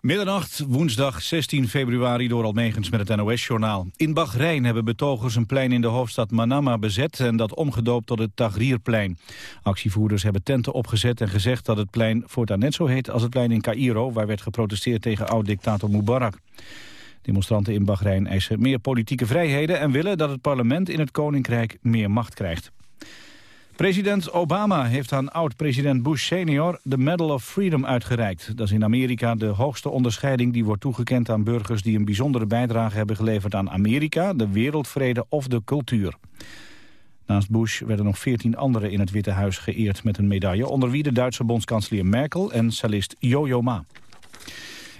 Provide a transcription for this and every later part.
Middernacht, woensdag 16 februari door Almegens met het NOS-journaal. In Bahrein hebben betogers een plein in de hoofdstad Manama bezet... en dat omgedoopt tot het Tahrirplein. Actievoerders hebben tenten opgezet en gezegd dat het plein voortaan net zo heet... als het plein in Cairo, waar werd geprotesteerd tegen oud-dictator Mubarak. Demonstranten in Bahrein eisen meer politieke vrijheden... en willen dat het parlement in het koninkrijk meer macht krijgt. President Obama heeft aan oud-president Bush senior de Medal of Freedom uitgereikt. Dat is in Amerika de hoogste onderscheiding die wordt toegekend aan burgers die een bijzondere bijdrage hebben geleverd aan Amerika, de wereldvrede of de cultuur. Naast Bush werden nog veertien anderen in het Witte Huis geëerd met een medaille, onder wie de Duitse bondskanselier Merkel en cellist Jojo Ma.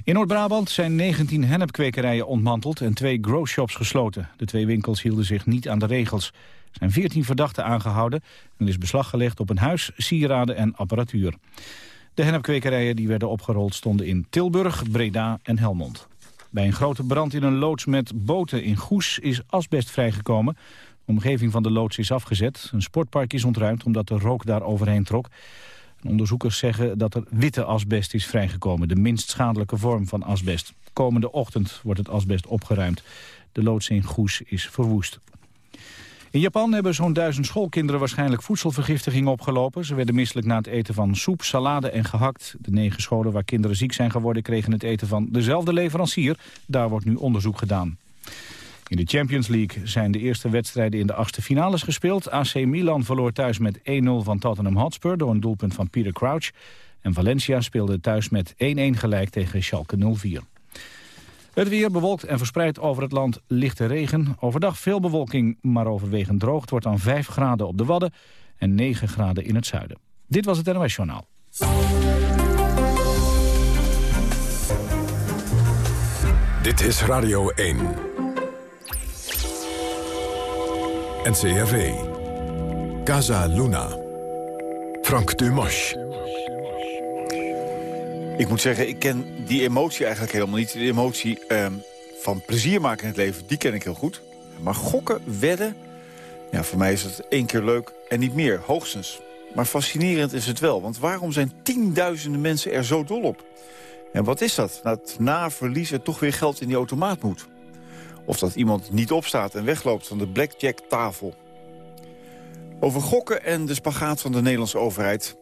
In Noord-Brabant zijn 19 hennepkwekerijen ontmanteld en twee growshops gesloten. De twee winkels hielden zich niet aan de regels. Zijn 14 verdachten aangehouden en is beslag gelegd op een huis, sieraden en apparatuur. De hennepkwekerijen die werden opgerold stonden in Tilburg, Breda en Helmond. Bij een grote brand in een loods met boten in Goes is asbest vrijgekomen. De omgeving van de loods is afgezet. Een sportpark is ontruimd omdat de rook daar overheen trok. Onderzoekers zeggen dat er witte asbest is vrijgekomen, de minst schadelijke vorm van asbest. Komende ochtend wordt het asbest opgeruimd. De loods in Goes is verwoest. In Japan hebben zo'n duizend schoolkinderen waarschijnlijk voedselvergiftiging opgelopen. Ze werden misselijk na het eten van soep, salade en gehakt. De negen scholen waar kinderen ziek zijn geworden kregen het eten van dezelfde leverancier. Daar wordt nu onderzoek gedaan. In de Champions League zijn de eerste wedstrijden in de achtste finales gespeeld. AC Milan verloor thuis met 1-0 van Tottenham Hotspur door een doelpunt van Peter Crouch. En Valencia speelde thuis met 1-1 gelijk tegen Schalke 04. Het weer bewolkt en verspreid over het land lichte regen. Overdag veel bewolking, maar overwegend droog. Het wordt dan 5 graden op de Wadden en 9 graden in het zuiden. Dit was het NOS Journaal. Dit is Radio 1. NCRV. Casa Luna. Frank Dumas. Ik moet zeggen, ik ken die emotie eigenlijk helemaal niet. De emotie ehm, van plezier maken in het leven, die ken ik heel goed. Maar gokken, wedden, ja, voor mij is het één keer leuk en niet meer, hoogstens. Maar fascinerend is het wel, want waarom zijn tienduizenden mensen er zo dol op? En wat is dat? Dat na verlies er toch weer geld in die automaat moet. Of dat iemand niet opstaat en wegloopt van de blackjack-tafel. Over gokken en de spagaat van de Nederlandse overheid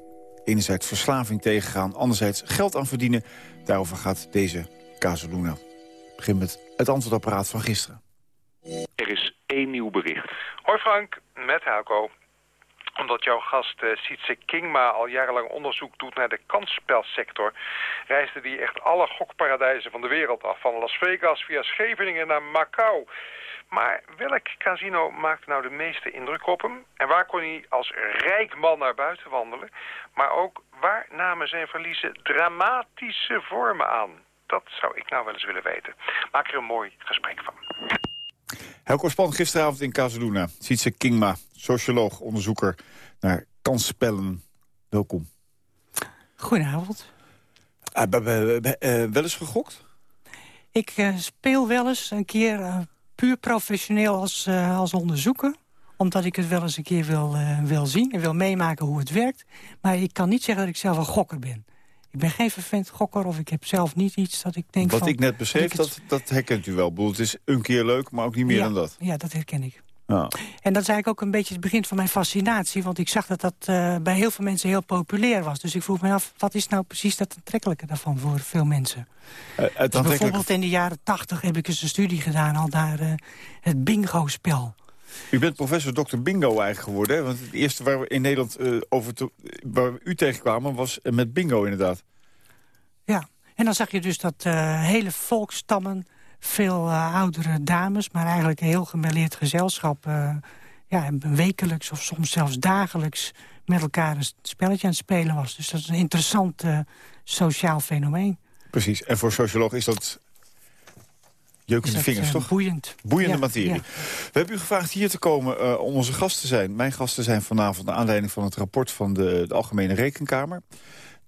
enerzijds verslaving tegengaan, anderzijds geld aan verdienen. Daarover gaat deze Casaluna. Begin met het antwoordapparaat van gisteren. Er is één nieuw bericht. Hoi Frank, met Helco. Omdat jouw gast uh, Sietse Kingma al jarenlang onderzoek doet naar de kansspelsector... reisde die echt alle gokparadijzen van de wereld af. Van Las Vegas via Scheveningen naar Macau... Maar welk casino maakte nou de meeste indruk op hem? En waar kon hij als rijk man naar buiten wandelen? Maar ook waar namen zijn verliezen dramatische vormen aan? Dat zou ik nou wel eens willen weten. Maak er een mooi gesprek van. Helco Span gisteravond in Casaluna. Sietse Kingma, socioloog, onderzoeker naar kansspellen. Welkom. Goedenavond. Uh, wel eens gegokt? Ik uh, speel wel eens een keer uh, puur professioneel als, uh, als onderzoeker omdat ik het wel eens een keer wil, uh, wil zien en wil meemaken hoe het werkt. Maar ik kan niet zeggen dat ik zelf een gokker ben. Ik ben geen vervent gokker of ik heb zelf niet iets dat ik denk Wat van, ik net beschreef, dat, het... dat, herkent u wel. Bedoel, het is een keer leuk, maar ook niet meer ja, dan dat. Ja, dat herken ik. Ja. En dat is eigenlijk ook een beetje het begin van mijn fascinatie. Want ik zag dat dat uh, bij heel veel mensen heel populair was. Dus ik vroeg me af, wat is nou precies dat aantrekkelijke daarvan voor veel mensen? Uh, dus bijvoorbeeld in de jaren tachtig heb ik eens een studie gedaan... al naar uh, het bingo-spel. U bent professor Dr. Bingo eigenlijk geworden. Hè? Want het eerste waar we in Nederland over te, waar we u tegenkwamen was met bingo inderdaad. Ja, en dan zag je dus dat hele volkstammen, veel uh, oudere dames... maar eigenlijk een heel gemêleerd gezelschap... ja, wekelijks of soms zelfs dagelijks met elkaar een spelletje aan het spelen was. Dus dat is een interessant sociaal fenomeen. Precies, en voor socioloog is dat jeukende dat, vingers, toch? Boeiend. Boeiende ja, materie. Ja. We hebben u gevraagd hier te komen uh, om onze gast te zijn. Mijn gasten zijn vanavond naar aanleiding van het rapport van de, de Algemene Rekenkamer.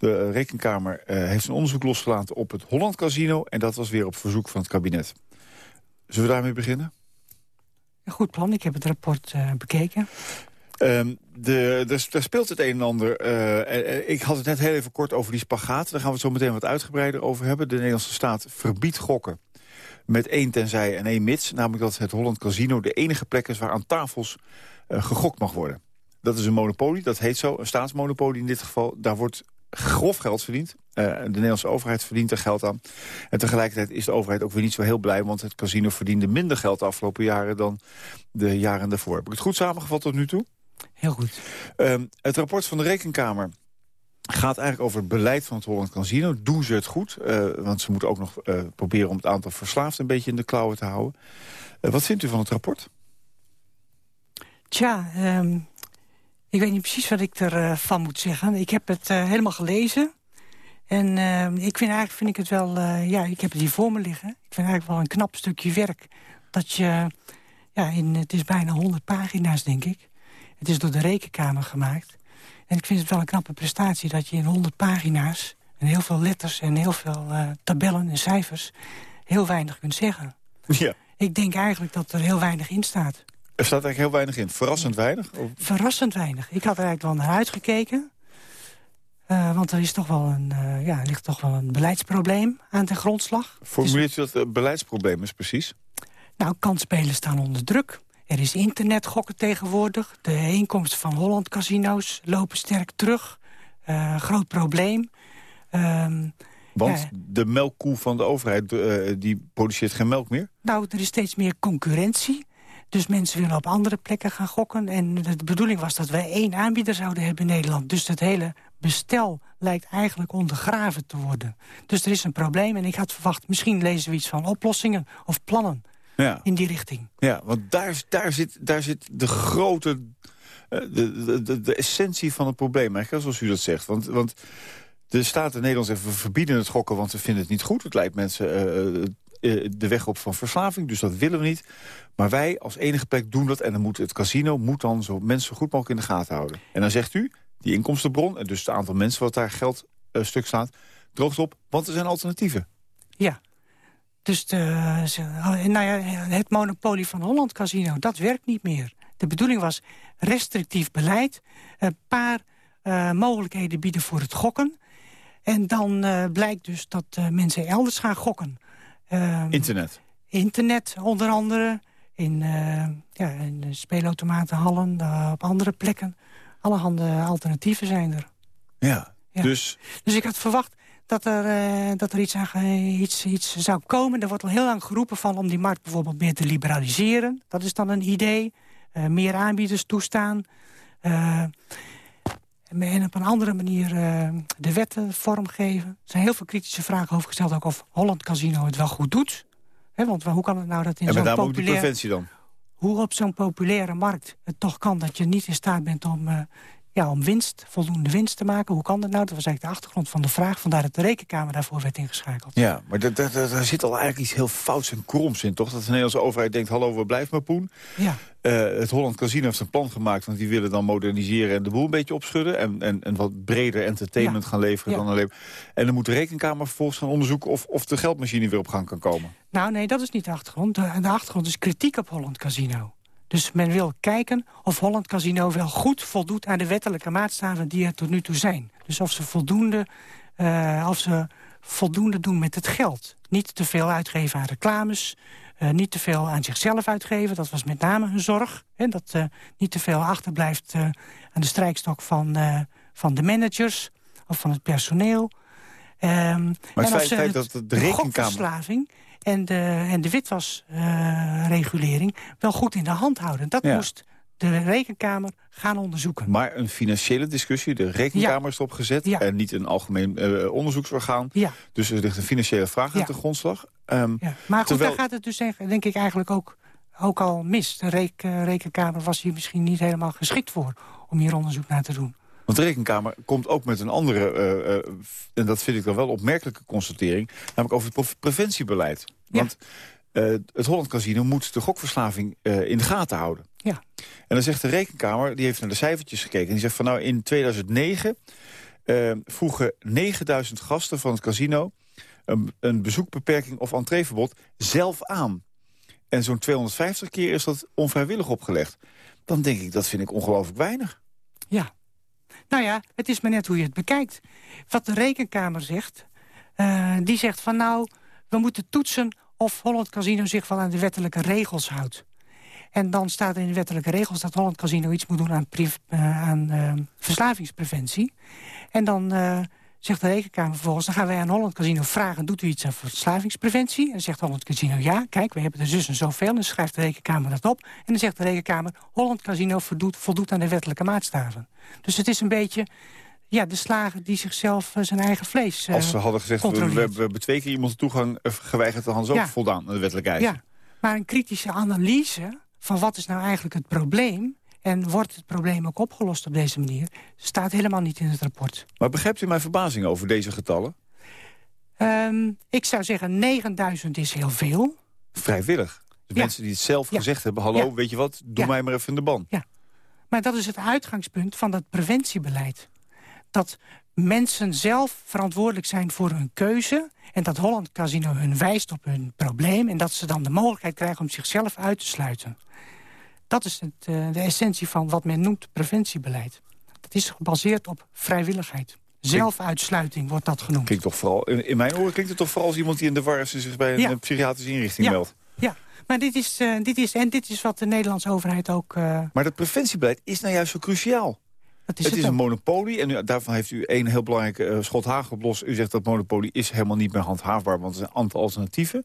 De Rekenkamer heeft een onderzoek losgelaten op het Holland Casino... en dat was weer op verzoek van het kabinet. Zullen we daarmee beginnen? Goed plan, ik heb het rapport bekeken. Um, de, de, daar speelt het een en ander. Uh, ik had het net heel even kort over die spagaat. Daar gaan we het zo meteen wat uitgebreider over hebben. De Nederlandse staat verbiedt gokken met één tenzij en één mits. Namelijk dat het Holland Casino de enige plek is waar aan tafels uh, gegokt mag worden. Dat is een monopolie, dat heet zo, een staatsmonopolie in dit geval. Daar wordt grof geld verdiend. Uh, de Nederlandse overheid verdient er geld aan. En tegelijkertijd is de overheid ook weer niet zo heel blij... want het casino verdiende minder geld de afgelopen jaren... dan de jaren daarvoor. Heb ik het goed samengevat tot nu toe? Heel goed. Uh, het rapport van de Rekenkamer gaat eigenlijk over het beleid van het Holland Casino. Doen ze het goed? Uh, want ze moeten ook nog uh, proberen om het aantal verslaafden... een beetje in de klauwen te houden. wat vindt u van het rapport? Tja, um, ik weet niet precies wat ik ervan van moet zeggen. Ik heb het helemaal gelezen... En uh, ik vind eigenlijk vind ik het wel, uh, ja, ik heb het hier voor me liggen. Ik vind eigenlijk wel een knap stukje werk. Dat je, ja, in, het is bijna 100 pagina's, denk ik. Het is door de rekenkamer gemaakt. En ik vind het wel een knappe prestatie dat je in 100 pagina's... en heel veel letters en heel veel uh, tabellen en cijfers... heel weinig kunt zeggen. Ja. Ik denk eigenlijk dat er heel weinig in staat. Er staat eigenlijk heel weinig in. Verrassend weinig? Of? Verrassend weinig. Ik had er eigenlijk wel naar uitgekeken. Uh, want er, is toch wel een, uh, ja, ligt toch wel een beleidsprobleem aan ten grondslag. Formuleert u dat het beleidsprobleem is precies? Nou, kansspelers staan onder druk. Er is internetgokken tegenwoordig. De inkomsten van Holland casino's lopen sterk terug. Uh, groot probleem. Um, Want ja, de melkkoe van de overheid, die produceert geen melk meer? Nou, er is steeds meer concurrentie. Dus mensen willen op andere plekken gaan gokken. En de bedoeling was dat wij één aanbieder zouden hebben in Nederland. Dus het hele bestel lijkt eigenlijk ondergraven te worden. Dus er is een probleem en ik had verwacht... misschien lezen we iets van oplossingen of plannen ja. in die richting. Ja, want daar, daar, zit, daar zit de grote... Uh, de, de, de, essentie van het probleem, eigenlijk, zoals u dat zegt. Want, want de Staten Nederland zeggen, we verbieden het gokken... want we vinden het niet goed. Het leidt mensen uh, uh, de weg op van verslaving, dus dat willen we niet. Maar wij als enige plek doen dat... en dan moet het casino moet dan zo mensen goed mogelijk in de gaten houden. En dan zegt u, die inkomstenbron... en dus het aantal mensen wat daar geld stuk staat... droogt op, want er zijn alternatieven. Ja, dus de, nou ja, het monopolie van Holland Casino, dat werkt niet meer. De bedoeling was restrictief beleid, een paar uh, mogelijkheden bieden voor het gokken. En dan blijkt dus dat mensen elders gaan gokken. Internet? Internet onder andere, in, ja, in speelautomatenhallen, op andere plekken. Allerhande alternatieven zijn er. Ja, ja. Dus... dus ik had verwacht dat er, uh, dat er iets, uh, iets, iets zou komen. Er wordt al heel lang geroepen van om die markt bijvoorbeeld meer te liberaliseren. Dat is dan een idee. Uh, meer aanbieders toestaan. En op een andere manier de wetten vormgeven. Er zijn heel veel kritische vragen over gesteld. Ook of Holland Casino het wel goed doet. He, want hoe kan het nou dat in zo'n populaire... preventie dan? Hoe op zo'n populaire markt het toch kan dat je niet in staat bent om ja, om winst, voldoende winst te maken. Hoe kan dat nou? Dat was eigenlijk de achtergrond van de vraag. Vandaar dat de rekenkamer daarvoor werd ingeschakeld. Ja, maar daar zit al eigenlijk iets heel fouts en kroms in, toch? Dat de Nederlandse overheid denkt, hallo, we blijven maar poen. Ja. Uh, het Holland Casino heeft een plan gemaakt, want die willen dan moderniseren en de boel een beetje opschudden. En, en, en wat breder entertainment ja. gaan leveren ja. dan alleen. En dan moet de rekenkamer vervolgens gaan onderzoeken of, of de geldmachine weer op gang kan komen. Nou nee, dat is niet de achtergrond. De, de achtergrond is kritiek op Holland Casino. Dus men wil kijken of Holland Casino wel goed voldoet aan de wettelijke maatstaven die er tot nu toe zijn. Dus of ze voldoende, uh, of ze voldoende doen met het geld. Niet te veel uitgeven aan reclames, uh, niet te veel aan zichzelf uitgeven. Dat was met name hun zorg. Hè, dat uh, niet te veel achterblijft aan de strijkstok van, van de managers of van het personeel. Um, maar het en feit, feit dat de rekenkamer... En de, en de witwasregulering wel goed in de hand houden. Dat ja. moest de rekenkamer gaan onderzoeken. Maar een financiële discussie, de rekenkamer ja. is opgezet... Ja. en niet een algemeen uh, onderzoeksorgaan. Ja. Dus er ligt een financiële vraag aan de grondslag. Um, maar goed, terwijl... daar gaat het dus denk ik eigenlijk ook, ook al mis. De reken, rekenkamer was hier misschien niet helemaal geschikt voor... om hier onderzoek naar te doen. Want de Rekenkamer komt ook met een andere, uh, uh, en dat vind ik dan wel opmerkelijke constatering... namelijk over het preventiebeleid. Want uh, het Holland Casino moet de gokverslaving in de gaten houden. Ja. En dan zegt de Rekenkamer, die heeft naar de cijfertjes gekeken... en die zegt van nou in 2009 vroegen 9000 gasten van het casino... Een, een bezoekbeperking of entreeverbod zelf aan. En zo'n 250 keer is dat onvrijwillig opgelegd. dan denk ik, dat vind ik ongelooflijk weinig. Ja. Nou ja, het is maar net hoe je het bekijkt. Wat de rekenkamer zegt, uh, die zegt van nou, we moeten toetsen of Holland Casino zich wel aan de wettelijke regels houdt. En dan staat er in de wettelijke regels dat Holland Casino iets moet doen aan, uh, aan uh, verslavingspreventie. En dan zegt de rekenkamer vervolgens... dan gaan wij aan Holland Casino vragen... doet u iets aan verslavingspreventie? En dan zegt Holland Casino ja. Kijk, we hebben er zus en zoveel. En dan schrijft de rekenkamer dat op. En dan zegt de rekenkamer... Holland Casino voldoet, voldoet aan de wettelijke maatstaven. Dus het is een beetje ja, de slager die zichzelf uh, zijn eigen vlees uh, Als ze hadden gezegd, we, we, hebben twee keer iemand toegang uh, geweigerd... dan hadden ze ook voldaan aan de wettelijke eisen. Ja, maar een kritische analyse van wat is nou eigenlijk het probleem... En wordt het probleem ook opgelost op deze manier? Staat helemaal niet in het rapport. Maar begrijpt u mijn verbazing over deze getallen? Um, ik zou zeggen 9000 is heel veel. Vrijwillig? De ja. mensen die het zelf ja. gezegd hebben... hallo, ja. weet je wat, doe mij maar even in de ban. Ja, maar dat is het uitgangspunt van dat preventiebeleid. Dat mensen zelf verantwoordelijk zijn voor hun keuze... en dat Holland Casino hun wijst op hun probleem... en dat ze dan de mogelijkheid krijgen om zichzelf uit te sluiten. Dat is het, uh, de essentie van wat men noemt preventiebeleid. Dat is gebaseerd op vrijwilligheid. Zelfuitsluiting wordt dat genoemd. Klinkt toch vooral, in, in mijn oren klinkt het toch vooral als iemand die in de war is... en zich bij een ja. psychiatrische inrichting ja. meldt. Ja, maar dit is, uh, dit is, en dit is wat de Nederlandse overheid ook... Uh... Maar dat preventiebeleid is nou juist zo cruciaal. Dat is het, het is ook. een monopolie en u, daarvan heeft u één heel belangrijke uh, schot haag oplost. U zegt dat monopolie is helemaal niet meer handhaafbaar, want er zijn een aantal alternatieven.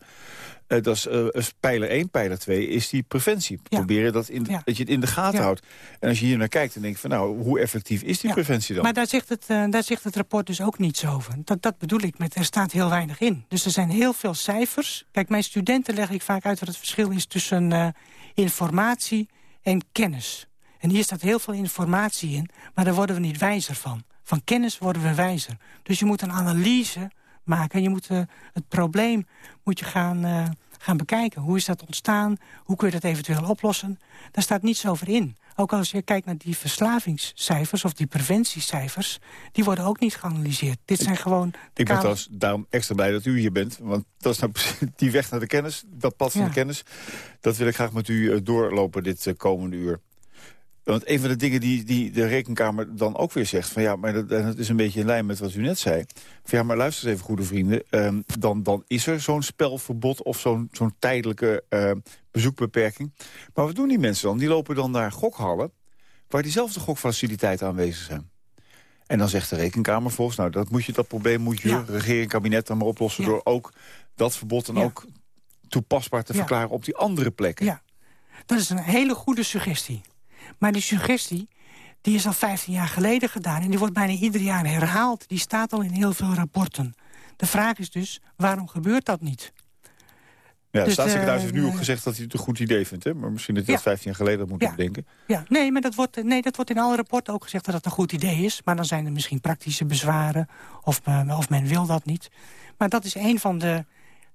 Uh, dat is uh, pijler 1, pijler 2 is die preventie. Ja. Proberen dat, in, Ja. dat je het in de gaten Ja. houdt. En als je hier naar kijkt, dan denk je van nou, hoe effectief is die preventie dan? Maar daar zegt, het, daar zegt het rapport dus ook niets over. Dat, dat bedoel ik met, er staat heel weinig in. Dus er zijn heel veel cijfers. Kijk, mijn studenten leg ik vaak uit wat het verschil is tussen informatie en kennis. En hier staat heel veel informatie in, maar daar worden we niet wijzer van. Van kennis worden we wijzer. Dus je moet een analyse maken. Je moet uh, het probleem moet je gaan, uh, gaan bekijken. Hoe is dat ontstaan? Hoe kun je dat eventueel oplossen? Daar staat niets over in. Ook als je kijkt naar die verslavingscijfers of die preventiecijfers... die worden ook niet geanalyseerd. Dit zijn gewoon... Ik ben trouwens daarom extra blij dat u hier bent. Want dat is nou die weg naar de kennis, dat pad van Ja. de kennis. Dat wil ik graag met u eh, doorlopen dit eh, komende uur. Want een van de dingen die, die de rekenkamer dan ook weer zegt... van ja, maar dat, dat is een beetje in lijn met wat u net zei... van ja, maar luister eens even, goede vrienden... ehm, dan, dan is er zo'n spelverbod of zo'n zo'n tijdelijke eh, bezoekbeperking. Maar wat doen die mensen dan? Die lopen dan naar gokhallen... waar diezelfde gokfaciliteiten aanwezig zijn. En dan zegt de rekenkamer volgens... nou, dat, moet je, dat probleem moet je, Ja. regering, kabinet dan maar oplossen... Ja. door ook dat verbod dan Ja. ook toepasbaar te verklaren op die andere plekken. Ja, dat is een hele goede suggestie. Maar die suggestie die is al 15 jaar geleden gedaan... en die wordt bijna ieder jaar herhaald. Die staat al in heel veel rapporten. De vraag is dus, waarom gebeurt dat niet? Ja, de Dus, staatssecretaris heeft nu ook eh, gezegd dat hij het een goed idee vindt. Hè? Maar misschien dat hij Ja. dat 15 jaar geleden moeten Ja. bedenken. Ja, nee, maar dat wordt, nee, dat wordt in alle rapporten ook gezegd dat het een goed idee is. Maar dan zijn er misschien praktische bezwaren of, eh, of men wil dat niet. Maar dat is een van de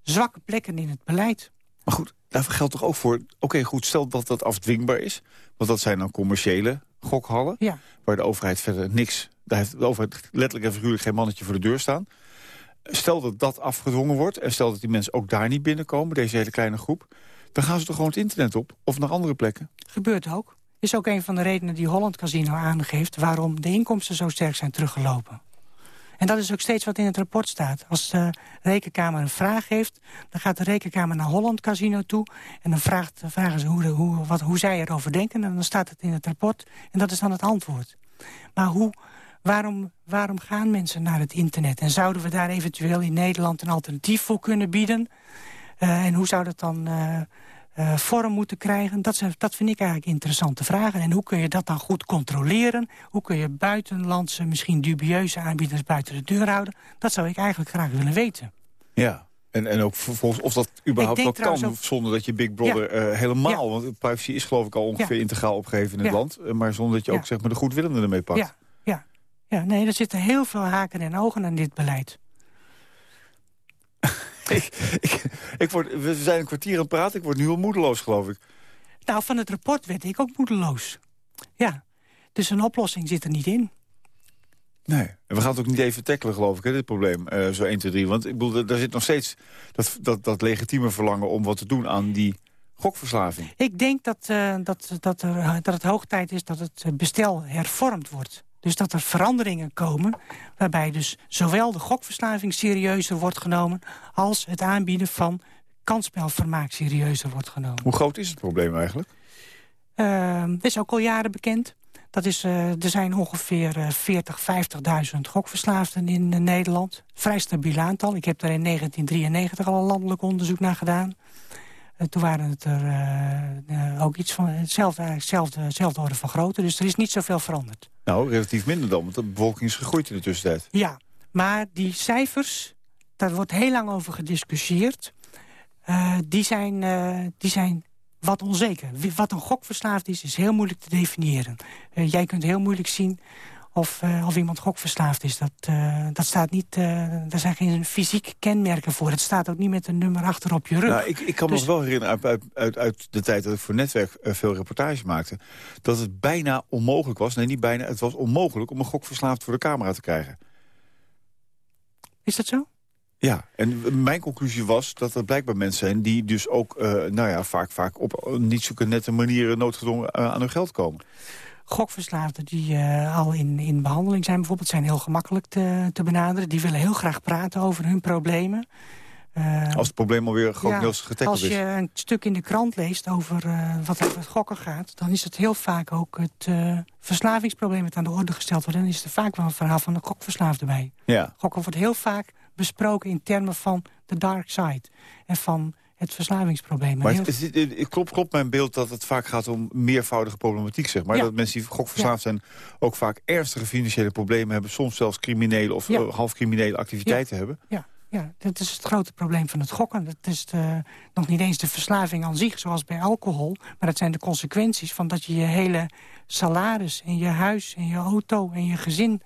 zwakke plekken in het beleid. Maar goed, daarvoor geldt toch ook voor... Oké, goed, stel dat dat afdwingbaar is. Want dat zijn dan commerciële gokhallen. Ja, Waar de overheid verder niks... Daar heeft de overheid letterlijk en figuurlijk geen mannetje voor de deur staan. Stel dat dat afgedwongen wordt... en stel dat die mensen ook daar niet binnenkomen, deze hele kleine groep... dan gaan ze toch gewoon het internet op? Of naar andere plekken? gebeurt ook. Is ook een van de redenen die Holland Casino aangeeft... waarom de inkomsten zo sterk zijn teruggelopen. En dat is ook steeds wat in het rapport staat. Als de rekenkamer een vraag heeft, dan gaat de rekenkamer naar Holland Casino toe... en dan vraagt, vragen ze hoe, hoe, wat, hoe zij erover denken... en dan staat het in het rapport en dat is dan het antwoord. Maar hoe, waarom, waarom gaan mensen naar het internet? En zouden we daar eventueel in Nederland een alternatief voor kunnen bieden? Eh, en hoe zou dat dan eh, eh, vorm moeten krijgen? Dat, zijn, dat vind ik eigenlijk interessante vragen. En hoe kun je dat dan goed controleren? Hoe kun je buitenlandse, misschien dubieuze aanbieders buiten de deur houden? Dat zou ik eigenlijk graag willen weten. Ja. En, en ook vervolgens of dat überhaupt wel kan... ook- zonder dat je Big Brother eh, helemaal... want privacy is geloof ik al ongeveer Ja. integraal opgegeven in het land... eh, maar zonder dat je ook zeg maar, de goedwillenden ermee pakt. Ja, ja, ja, nee, er zitten heel veel haken en ogen aan dit beleid. ik, ik, ik word, we zijn een kwartier aan het praten, ik word nu al moedeloos, geloof ik. Nou, van het rapport werd ik ook moedeloos. Ja, dus een oplossing zit er niet in. Nee. En we gaan het ook niet even tackelen, geloof ik, hè, dit probleem. eh, zo 1, 2, 3. Want ik bedoel, er- daar zit nog steeds dat, dat, dat legitieme verlangen om wat te doen aan die Gokverslaving? Ik denk dat, uh, dat, dat, er, dat het hoog tijd is dat het bestel hervormd wordt. Dus dat er veranderingen komen waarbij dus zowel de gokverslaving serieuzer wordt genomen... als het aanbieden van kansspelvermaak serieuzer wordt genomen. Hoe groot is het probleem eigenlijk? Uh, dat is ook al jaren bekend. Dat is, uh, er zijn ongeveer uh, 40, 50.000 gokverslaafden in uh, Nederland. Vrij stabiel aantal. Ik heb daar in 1993 al een landelijk onderzoek naar gedaan. Eh, toen waren het er ook iets van hetzelfde, hetzelfde, hetzelfde orde van grootte. Dus er is niet zoveel veranderd. Nou, relatief minder dan, want de bevolking is gegroeid in de tussentijd. Ja, maar die cijfers, daar wordt heel lang over gediscussieerd. die, zijn, die zijn wat onzeker. Wat een gokverslaafd is, is heel moeilijk te definiëren. Uh, jij kunt heel moeilijk zien of, uh, of iemand gokverslaafd is. Dat, uh, dat staat niet, daar zijn geen fysieke kenmerken voor. Het staat ook niet met een nummer achter op je rug. Nou, ik, ik kan dus... me wel herinneren uit, uit, uit, de tijd dat ik voor Netwerk veel reportages maakte... dat het bijna onmogelijk was, nee niet bijna, het was onmogelijk... om een gokverslaafd voor de camera te krijgen. Is dat zo? Ja, en mijn conclusie was dat er blijkbaar mensen zijn... die dus ook uh, nou ja, vaak, vaak op niet zulke nette manieren noodgedwongen uh, aan hun geld komen. Gokverslaafden die uh, al in, in behandeling zijn bijvoorbeeld... zijn heel gemakkelijk te, te benaderen. Die willen heel graag praten over hun problemen. als het probleem alweer grotendeels ja, is. Als je een stuk in de krant leest over wat over het gokken gaat... dan is het heel vaak ook het verslavingsprobleem dat aan de orde gesteld wordt. En dan is er vaak wel een verhaal van een gokverslaafde bij. Ja. Gokken wordt heel vaak besproken in termen van de dark side. En van het verslavingsprobleem. Maar het, het, het, klopt, klopt mijn beeld dat het vaak gaat om meervoudige problematiek, zeg maar. Dat mensen die gokverslaafd ja. zijn ook vaak ernstige financiële problemen hebben. Soms zelfs criminele of ja. uh, half criminele activiteiten hebben. Ja. Ja, dat is het grote probleem van het gokken. Dat is de, nog niet eens de verslaving aan zich, zoals bij alcohol. Maar dat zijn de consequenties van dat je je hele salaris... en je huis en je auto en je gezin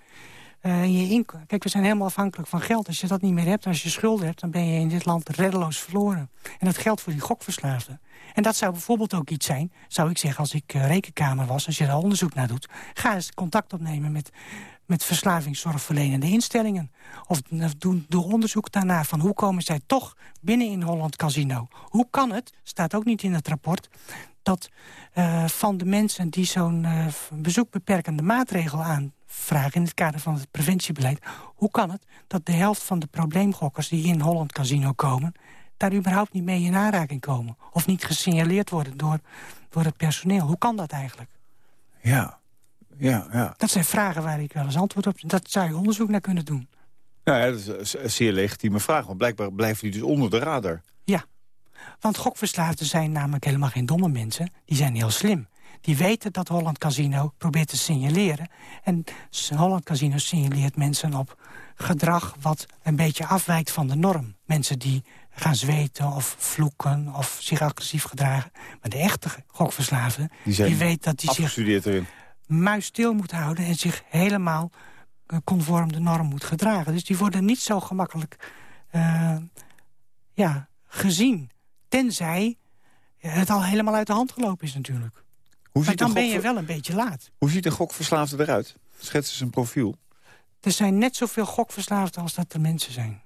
uh, je. Kijk, we zijn helemaal afhankelijk van geld. Als je dat niet meer hebt, als je schulden hebt... dan ben je in dit land reddeloos verloren. En dat geldt voor die gokverslaafden. En dat zou bijvoorbeeld ook iets zijn, zou ik zeggen... als ik uh, rekenkamer was, als je daar onderzoek naar doet... ga eens contact opnemen met, met verslavingszorgverlenende instellingen. Of, doe, onderzoek daarna van hoe komen zij toch binnen in Holland Casino. Hoe kan het, staat ook niet in het rapport dat uh, van de mensen die zo'n bezoekbeperkende maatregel aanvragen... in het kader van het preventiebeleid... hoe kan het dat de helft van de probleemgokkers die in Holland Casino komen... daar überhaupt niet mee in aanraking komen? Of niet gesignaleerd worden door, door het personeel? Hoe kan dat eigenlijk? Ja, ja, ja. Dat zijn vragen waar ik wel eens antwoord op... dat zou je onderzoek naar kunnen doen. Nou ja, dat is een zeer legitieme vraag. Want blijkbaar blijven die dus onder de radar. Ja, want gokverslaafden zijn namelijk helemaal geen domme mensen. Die zijn heel slim. Die weten dat Holland Casino probeert te signaleren. En Holland Casino signaleert mensen op gedrag wat een beetje afwijkt van de norm. Mensen die gaan zweten of vloeken of zich agressief gedragen. Maar de echte gokverslaafden, die, die weet dat die zich erin. muisstil moet houden... en zich helemaal eh, conform de norm moet gedragen. Dus die worden niet zo gemakkelijk uh, ja, gezien. Tenzij het al helemaal uit de hand gelopen is natuurlijk. Hoe maar dan ben je wel een beetje laat. Hoe ziet een gokverslaafde eruit? Schets eens een profiel. Er zijn net zoveel gokverslaafden als dat er mensen zijn.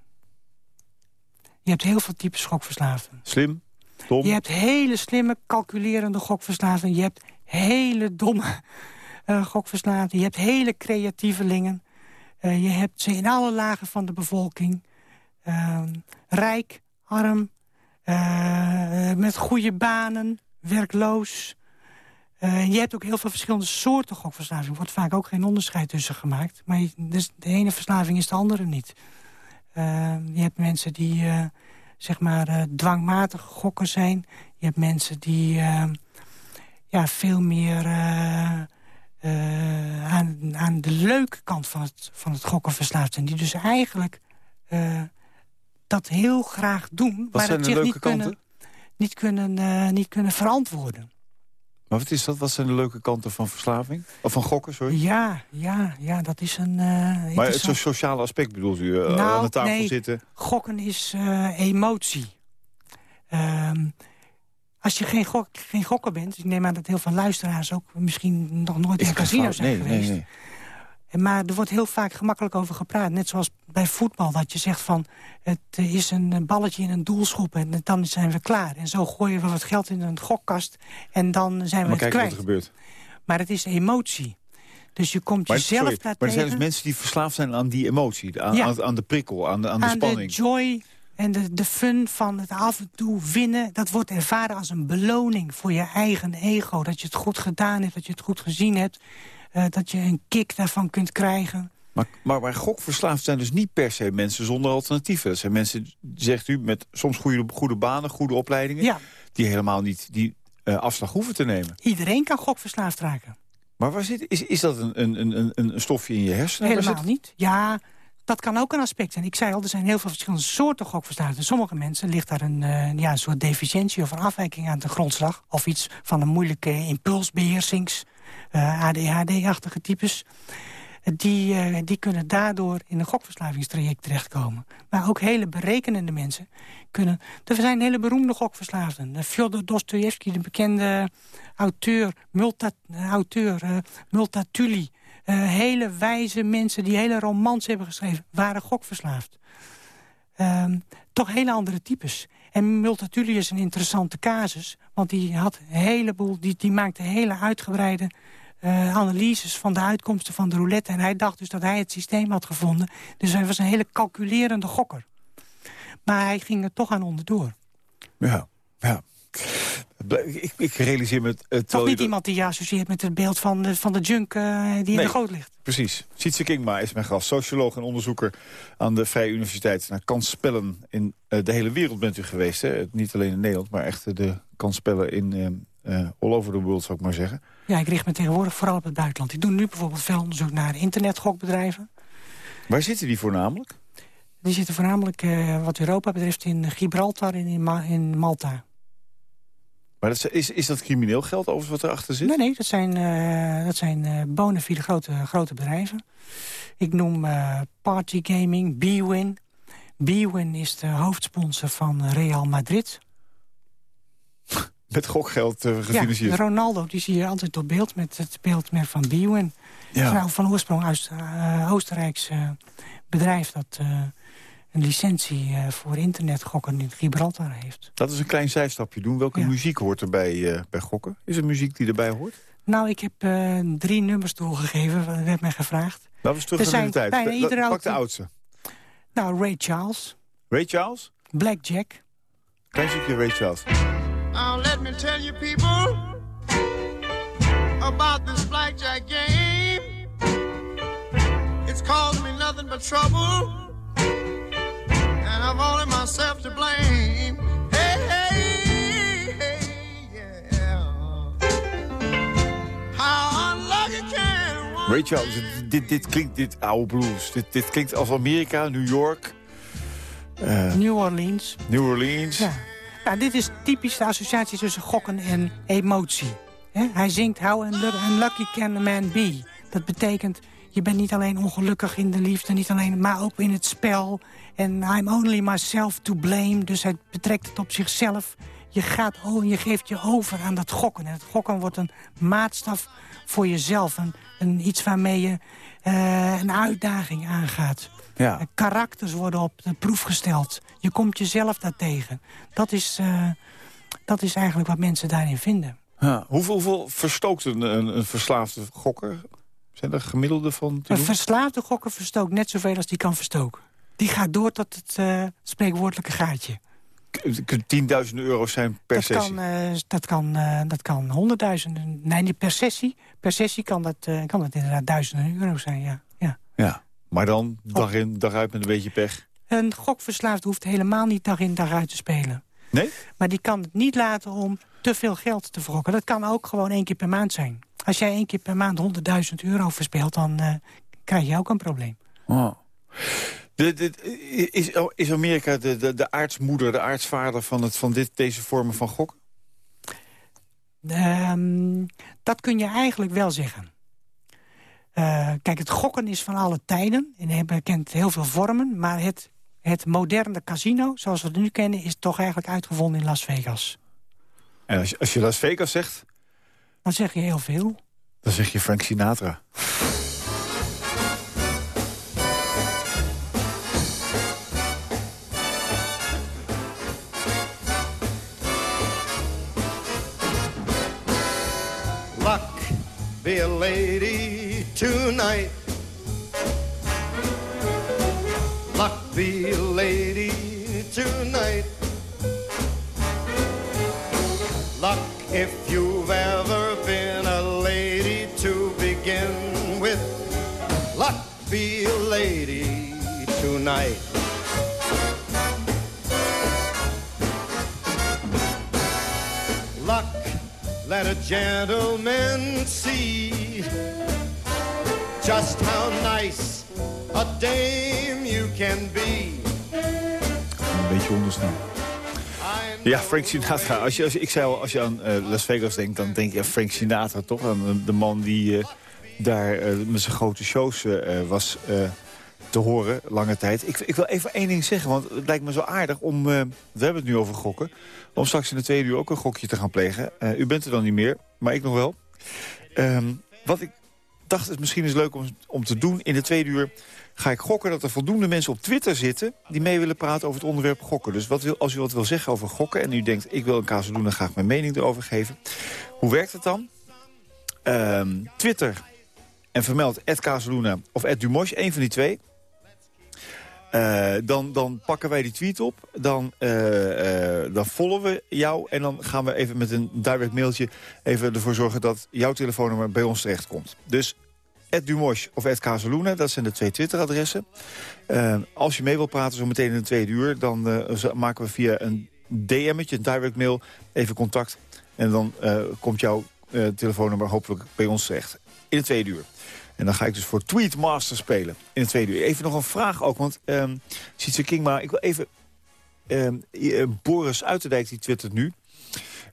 Je hebt heel veel types gokverslaafden. Slim? Dom? Je hebt hele slimme, calculerende gokverslaafden. Je hebt hele domme uh, gokverslaafden. Je hebt hele creatievelingen. Uh, je hebt ze in alle lagen van de bevolking. Uh, rijk, arm, uh, met goede banen, werkloos. Uh, je hebt ook heel veel verschillende soorten gokverslaving. Er wordt vaak ook geen onderscheid tussen gemaakt. Maar dus de ene verslaving is de andere niet. Uh, je hebt mensen die zeg maar dwangmatig gokken zijn. Je hebt mensen die ja, veel meer aan, aan de leuke kant van het, van het gokken verslaafd zijn. Die dus eigenlijk dat heel graag doen. Wat maar dat zich niet kanten? kunnen, niet kunnen, niet kunnen verantwoorden. Maar wat is dat? Wat zijn de leuke kanten van verslaving? Of van gokken, sorry? Ja, ja, ja dat is een... Uh, maar het, sociale aspect bedoelt u? Uh, nou, aan de tafel nee, zitten? gokken is emotie. Um, als je geen, gok, geen gokker bent... ik neem aan dat heel veel luisteraars ook misschien nog nooit in een casino zijn nee, geweest... Nee, nee. Maar er wordt heel vaak gemakkelijk over gepraat. Net zoals bij voetbal, dat je zegt van... het is een balletje in een doelschop en dan zijn we klaar. En zo gooien we wat geld in een gokkast en dan zijn we maar het kwijt. wat er gebeurt. Maar het is emotie. Dus je komt Maar, jezelf sorry, daar maar er zijn dus mensen die verslaafd zijn aan die emotie. Aan, Ja. aan, aan de prikkel, aan de, aan de aan spanning. de joy en de, de fun van het af en toe winnen... dat wordt ervaren als een beloning voor je eigen ego. Dat je het goed gedaan hebt, dat je het goed gezien hebt. Eh, dat je een kick daarvan kunt krijgen. Maar, maar, maar gokverslaafd zijn dus niet per se mensen zonder alternatieven. Dat zijn mensen, zegt u, met soms goede, goede banen, goede opleidingen... Ja, die helemaal niet die eh, afslag hoeven te nemen. iedereen kan gokverslaafd raken. Maar waar zit, is, is dat een, een, een, een een stofje in je hersenen? Helemaal zit- niet. Ja, dat kan ook een aspect zijn. Ik zei al, er zijn heel veel verschillende soorten gokverslaafden. Sommige mensen ligt daar een, eh, ja, een soort deficiëntie of een afwijking aan de grondslag. Of iets van een moeilijke impulsbeheersings, eh, ADHD-achtige types. Eh, Die, eh, die kunnen daardoor in een gokverslavingstraject terechtkomen. Maar ook hele berekenende mensen kunnen... Er zijn hele beroemde gokverslaafden. Eh, Fyodor Dostoevsky, de bekende auteur, multa, eh, auteur eh, Multatuli... Eh, hele wijze mensen die hele romans hebben geschreven... waren gokverslaafd. Ehm, toch hele andere types. En Multatuli is een interessante casus. Want die, had heleboel, die, die maakte hele uitgebreide eh, analyses... van de uitkomsten van de roulette. En hij dacht dus dat hij het systeem had gevonden. Dus hij was een hele calculerende gokker. Maar hij ging er toch aan onderdoor. Ja, ja. Ik, ik realiseer me... het, eh, Toch niet iemand die je associeert met het beeld van de, van de junk eh, die in Nee. de goot ligt. Precies. Sietse Kingma is mijn gast. Socioloog en onderzoeker aan de Vrije Universiteit. Naar kansspellen in eh, de hele wereld bent u geweest. Hè? Niet alleen in Nederland, maar echt de kansspellen in eh, all over the world, zou ik maar zeggen. Ja, ik richt me tegenwoordig vooral op het buitenland. Ik doe nu bijvoorbeeld veel onderzoek naar internetgokbedrijven. Waar zitten die voornamelijk? Die zitten voornamelijk, wat Europa betreft, in Gibraltar en in, Ma- in Malta. Maar dat is, is, dat crimineel geld overigens wat erachter zit? Nee, nee, dat zijn, eh dat zijn eh bona fide grote, grote bedrijven. Ik noem eh Party Gaming, Bwin. Bwin is de hoofdsponsor van Real Madrid. Met gokgeld eh, Ja, gefinancierd? Ronaldo, die zie je altijd op beeld met het beeldmerk van Bwin. Ja. Vrouw van oorsprong uit Oostenrijks eh, bedrijf... dat een licentie eh, voor internetgokken in Gibraltar heeft. Laten we een klein zijstapje doen. Welke Ja. muziek hoort er bij, eh, bij gokken? Is er muziek die erbij hoort? Nou, ik heb eh, drie nummers doorgegeven, dat werd mij gevraagd. Laten we eens terug Er in de tijd. bijna Pak de oudste. Nou, Ray Charles, Ray Charles? Blackjack... Klein stukje Ray Charles. Now let me tell you people about this blackjack game. It's caused me nothing but trouble, and I've only myself to blame. Hey, hey, hey, yeah. How unlucky can one Ray Charles, dit, dit, dit klinkt, dit oude blues. Dit, dit klinkt als Amerika, New York, eh, New Orleans. New Orleans. Ja. Nou, dit is typisch de associatie tussen gokken en emotie. Hè? Hij zingt How unlucky can a man be? Dat betekent, je bent niet alleen ongelukkig in de liefde, niet alleen, maar ook in het spel. En I'm only myself to blame. Dus hij betrekt het op zichzelf. Je, gaat, je geeft je over aan dat gokken. En het gokken wordt een maatstaf voor jezelf. Een, een, iets waarmee je eh, een uitdaging aangaat. Ja. Karakters worden op de proef gesteld. Je komt jezelf daartegen. Dat is, eh, dat is eigenlijk wat mensen daarin vinden. Ja. Hoeveel, hoeveel verstookt een, een, een verslaafde gokker? Zijn er gemiddelde van te Een doen? verslaafde gokker verstookt net zoveel als die kan verstoken. Die gaat door tot het eh, spreekwoordelijke gaatje. Het kunnen tienduizenden euro's zijn per dat sessie. kan, eh, dat kan, eh, dat kan honderdduizenden... Nee, niet per sessie. Per sessie kan dat, kan dat inderdaad duizenden euro's zijn, ja. ja. Ja. Maar dan dag in, dag uit met een beetje pech. Een gokverslaafde hoeft helemaal niet dag in dag uit te spelen. Nee? Maar die kan het niet laten om te veel geld te vergokken. Dat kan ook gewoon één keer per maand zijn. Als jij één keer per maand 100.000 euro verspeelt... dan eh, krijg je ook een probleem. Oh. De, de, is, is Amerika de, de, de aartsmoeder, de aartsvader van, het, van dit, deze vormen van gokken? Ehm, dat kun je eigenlijk wel zeggen. Eh, kijk, het gokken is van alle tijden. En hij kent heel veel vormen. Maar het, het moderne casino, zoals we het nu kennen... is toch eigenlijk uitgevonden in Las Vegas. En als je, als je Las Vegas zegt, dan zeg je heel veel. Dan zeg je Frank Sinatra. Luck be a lady tonight. Luck be a lady tonight. Luck if Luck, let a gentleman see just how nice a dame you can be. Een beetje onderstaan. Ja, Frank Sinatra. Als je, als ik zei al, als je aan uh, Las Vegas denkt, dan denk je aan Frank Sinatra, toch? Aan de man die uh, daar uh, met zijn grote shows was te horen, lange tijd. Ik, ik, wil even één ding zeggen, want het lijkt me zo aardig om... we hebben het nu over gokken. Om straks in de tweede uur ook een gokje te gaan plegen. u bent er dan niet meer, maar ik nog wel. Um, wat ik dacht, is misschien is leuk om, om te doen in de tweede uur ga ik gokken dat er voldoende mensen op Twitter zitten... die mee willen praten over het onderwerp gokken. Dus wat wil, als u wat wil zeggen over gokken en u denkt... ik wil een casus doen, ga ik mijn mening erover geven. Hoe werkt het dan? Uh, Twitter en vermeld Casaluna of Dumosh, één van die twee. Uh, dan, dan pakken wij die tweet op, dan, uh, dan volgen we jou... en dan gaan we even met een direct mailtje even ervoor zorgen... dat jouw telefoonnummer bij ons terechtkomt. Dus Ed Dumosh of Ed Casaluna, dat zijn de twee Twitter-adressen. Als je mee wilt praten zo meteen in de tweede uur... dan maken we via een DM'tje, een direct mail, even contact. En dan komt jouw telefoonnummer hopelijk bij ons terecht. In de tweede uur. En dan ga ik dus voor Tweetmaster spelen in de tweede uur. Even nog een vraag ook, want um, Sietse Kingma... ik wil even... Um, Boris Uiterdijk die twittert nu...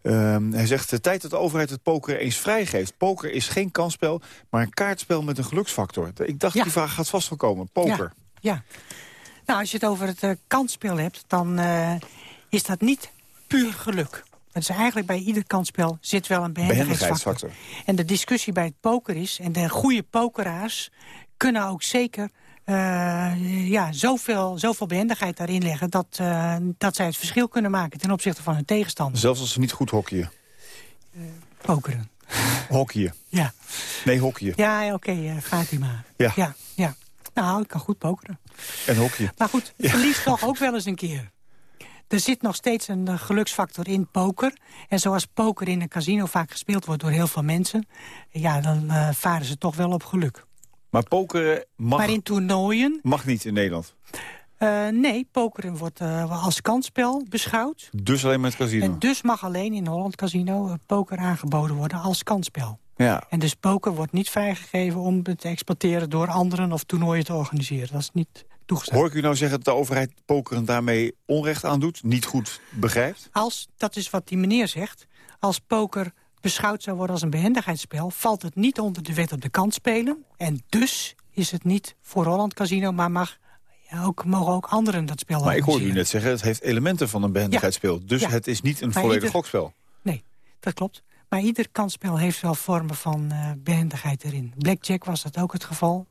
Um, hij zegt, de tijd dat de overheid het poker eens vrijgeeft. Poker is geen kansspel, maar een kaartspel met een geluksfactor. Ik dacht, die vraag gaat vast wel komen. Poker. Ja, ja. Nou, als je het over het uh, kansspel hebt, dan uh, is dat niet puur geluk. Is eigenlijk bij ieder kansspel zit wel een behendigheidsfactor. En de discussie bij het poker is, en de goede pokeraars kunnen ook zeker uh, ja, zoveel, zoveel behendigheid daarin leggen... Dat, uh, dat zij het verschil kunnen maken ten opzichte van hun tegenstander. Zelfs als ze niet goed hockeyen? Uh, pokeren. Hockeyen? Ja. Nee, hockeyen. Ja, oké, okay, Fatima. Ja. ja. Ja, Nou, ik kan goed pokeren. En hockeyen. Maar goed, ja. verlies toch ook wel eens een keer. Er zit nog steeds een geluksfactor in poker. En zoals poker in een casino vaak gespeeld wordt door heel veel mensen... ja, dan varen ze toch wel op geluk. Maar pokeren mag, maar in toernooien... mag niet in Nederland? Uh, nee, pokeren wordt uh, als kansspel beschouwd. Dus alleen met casino? En dus mag alleen in Holland Casino poker aangeboden worden als kansspel. Ja. En dus poker wordt niet vrijgegeven om het te exporteren door anderen of toernooien te organiseren. Dat is niet toegestaan. Hoor ik u nou zeggen dat de overheid pokeren daarmee onrecht aan doet? Niet goed begrijpt? Als, dat is wat die meneer zegt, als poker beschouwd zou worden als een behendigheidsspel... valt het niet onder de wet op de kant spelen. En dus is het niet voor Holland Casino, maar mag ook, mogen ook anderen dat spel Maar ik hoorde u net zeggen, het heeft elementen van een behendigheidsspel. Ja. Dus ja. het is niet een maar volledig ieder, gokspel. Nee, dat klopt. Maar ieder kansspel heeft wel vormen van uh, behendigheid erin. Blackjack was dat ook het geval.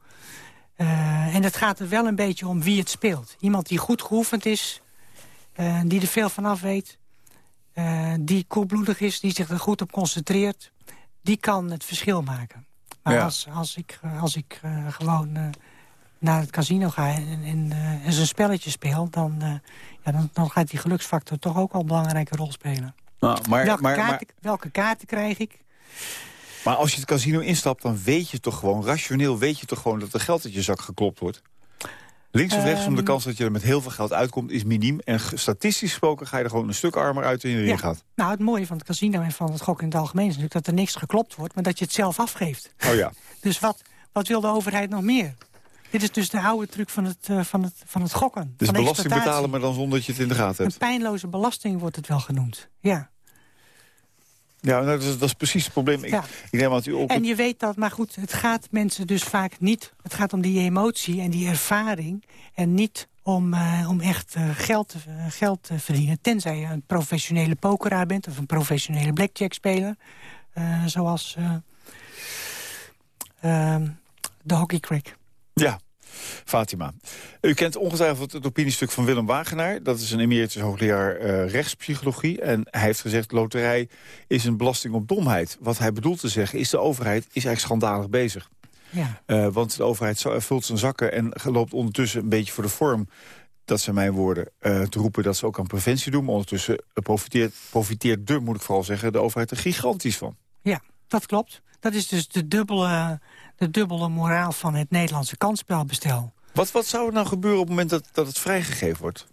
Uh, en het gaat er wel een beetje om wie het speelt. Iemand die goed geoefend is, uh, die er veel van af weet... Uh, die koelbloedig is, die zich er goed op concentreert... die kan het verschil maken. Maar ja. als, als ik, als ik uh, gewoon uh, naar het casino ga en, en, en zo'n spelletje speel... Dan, ja, dan, dan gaat die geluksfactor toch ook al een belangrijke rol spelen. Nou, maar, welke, maar, kaarten, maar, welke kaarten krijg ik? Maar als je het casino instapt, dan weet je toch gewoon... rationeel weet je toch gewoon dat er geld uit je zak geklopt wordt? Links of rechts, om de kans dat je er met heel veel geld uitkomt, is miniem. En statistisch gesproken ga je er gewoon een stuk armer uit in je ja. gaat. Nou, het mooie van het casino en van het gokken in het algemeen is natuurlijk dat er niks geklopt wordt, maar dat je het zelf afgeeft. Oh ja. dus wat, wat wil de overheid nog meer? Dit is dus de oude truc van het, uh, van het, van het gokken. Dus belasting betalen, maar dan zonder dat je het in de gaten hebt. Een pijnloze belasting wordt het wel genoemd, ja. Ja, nou, dat, is, dat is precies het probleem. Ik, ja. ik neem aan dat u ook... En je weet dat, maar goed, het gaat mensen dus vaak niet... het gaat om die emotie en die ervaring... en niet om, uh, om echt uh, geld, te, uh, geld te verdienen. Tenzij je een professionele pokeraar bent... of een professionele blackjack-speler. zoals ehm, de hockeycrack. Ja. Fatima. U kent ongetwijfeld het opiniestuk van Willem Wagenaar. Dat is een emeritus hoogleraar uh, rechtspsychologie. En hij heeft gezegd, loterij is een belasting op domheid. Wat hij bedoelt te zeggen is, de overheid is eigenlijk schandalig bezig. Ja. Uh, want de overheid vult zijn zakken en loopt ondertussen een beetje voor de vorm dat zijn mijn woorden, uh, te roepen dat ze ook aan preventie doen. Maar ondertussen profiteert, profiteert de, moet ik vooral zeggen, de overheid er gigantisch van. Ja, dat klopt. Dat is dus de dubbele, de dubbele moraal van het Nederlandse kansspelbestel. Wat, wat zou er nou gebeuren op het moment dat, dat het vrijgegeven wordt?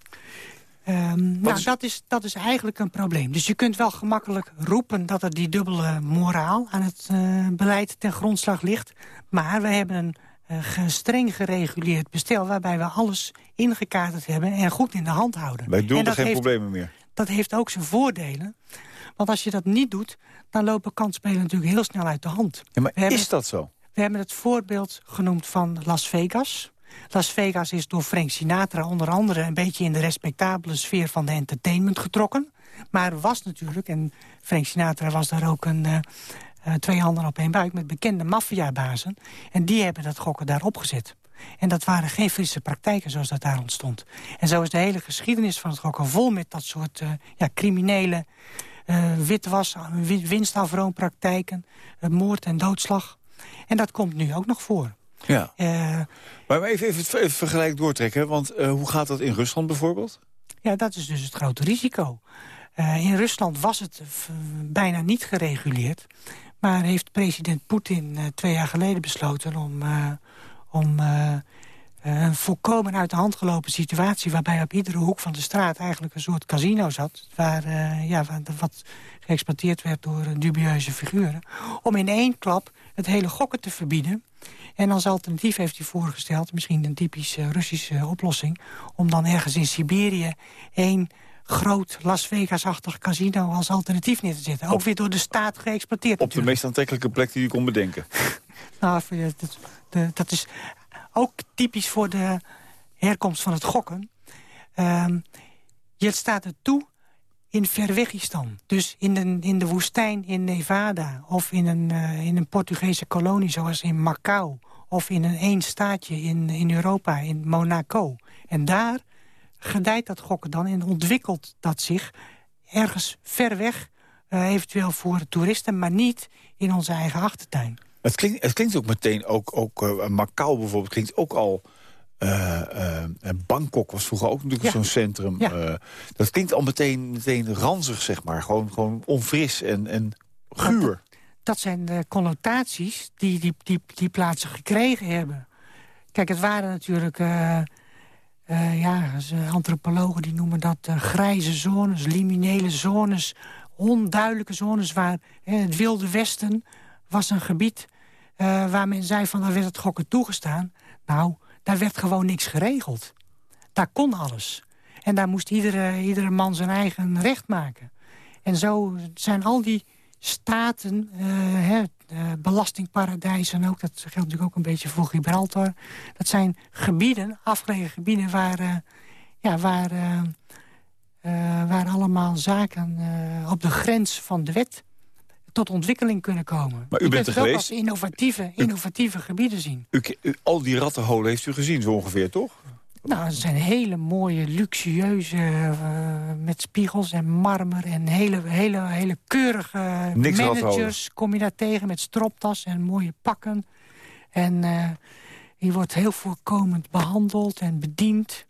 Um, nou, dat, is, dat is eigenlijk een probleem. Dus je kunt wel gemakkelijk roepen dat er die dubbele moraal aan het uh, beleid ten grondslag ligt. Maar we hebben een uh, streng gereguleerd bestel... waarbij we alles ingekaderd hebben en goed in de hand houden. Wij doen er geen problemen meer. Dat heeft ook zijn voordelen. Want als je dat niet doet, dan lopen kansspelen natuurlijk heel snel uit de hand. Ja, maar is dat zo? We hebben het voorbeeld genoemd van Las Vegas. Las Vegas is door Frank Sinatra onder andere... een beetje in de respectabele sfeer van de entertainment getrokken. Maar was natuurlijk, en Frank Sinatra was daar ook een... Uh, twee handen op één buik met bekende maffiabazen. En die hebben dat gokken daar opgezet. En dat waren geen frisse praktijken zoals dat daar ontstond. En zo is de hele geschiedenis van het gokken vol met dat soort uh, ja, criminele witwas, winstafroonpraktijken, uh, moord en doodslag. En dat komt nu ook nog voor. Ja. Uh, maar even, even, even vergelijk doortrekken, want hoe gaat dat in Rusland bijvoorbeeld? Ja, dat is dus het grote risico. in Rusland was het bijna niet gereguleerd. Maar heeft president Poetin twee jaar geleden besloten om, om een volkomen uit de hand gelopen situatie... waarbij op iedere hoek van de straat eigenlijk een soort casino zat... waar, uh, ja, wat geëxploiteerd werd door dubieuze figuren... om in één klap het hele gokken te verbieden. En als alternatief heeft hij voorgesteld, misschien een typische Russische oplossing... om dan ergens in Siberië één groot Las Vegas-achtig casino als alternatief neer te zetten. Ook weer door de staat geëxploiteerd. Op de meest aantrekkelijke plek die je kon bedenken. nou, dat, dat is ook typisch voor de herkomst van het gokken. Uh, je staat er toe in Verwegistan. Dus in de, in de woestijn in Nevada. Of in een, uh, in een Portugese kolonie zoals in Macau. Of in een één staatje in, in Europa, in Monaco. En daar gedijt dat gokken dan en ontwikkelt dat zich ergens ver weg. Uh, eventueel voor toeristen, maar niet in onze eigen achtertuin. Het klinkt, het klinkt ook meteen, ook, ook uh, Macau bijvoorbeeld, klinkt ook al... Uh, uh, Bangkok was vroeger ook natuurlijk zo'n centrum. Ja. dat klinkt al meteen, meteen ranzig, zeg maar. Gewoon, gewoon onfris en, en guur. Dat, dat zijn de connotaties die die, die die plaatsen gekregen hebben. Kijk, het waren natuurlijk... ja, antropologen die noemen dat grijze zones, liminele zones... onduidelijke zones waar het wilde westen was een gebied uh, waar men zei van, daar werd het gokken toegestaan. Nou, daar werd gewoon niks geregeld. Daar kon alles. En daar moest iedere, iedere man zijn eigen recht maken. En zo zijn al die staten, uh, hè, belastingparadijzen ook... dat geldt natuurlijk ook een beetje voor Gibraltar. Dat zijn gebieden, afgelegen gebieden... waar, ja, waar, waar allemaal zaken op de grens van de wet tot ontwikkeling kunnen komen. Maar u bent er geweest? als innovatieve, innovatieve gebieden zien. U, al die rattenholen heeft u gezien zo ongeveer, toch? Nou, het zijn hele mooie, luxueuze, uh, met spiegels en marmer... en hele, hele, hele keurige Niks managers kom je daar tegen met stroptas en mooie pakken. En uh, je wordt heel voorkomend behandeld en bediend.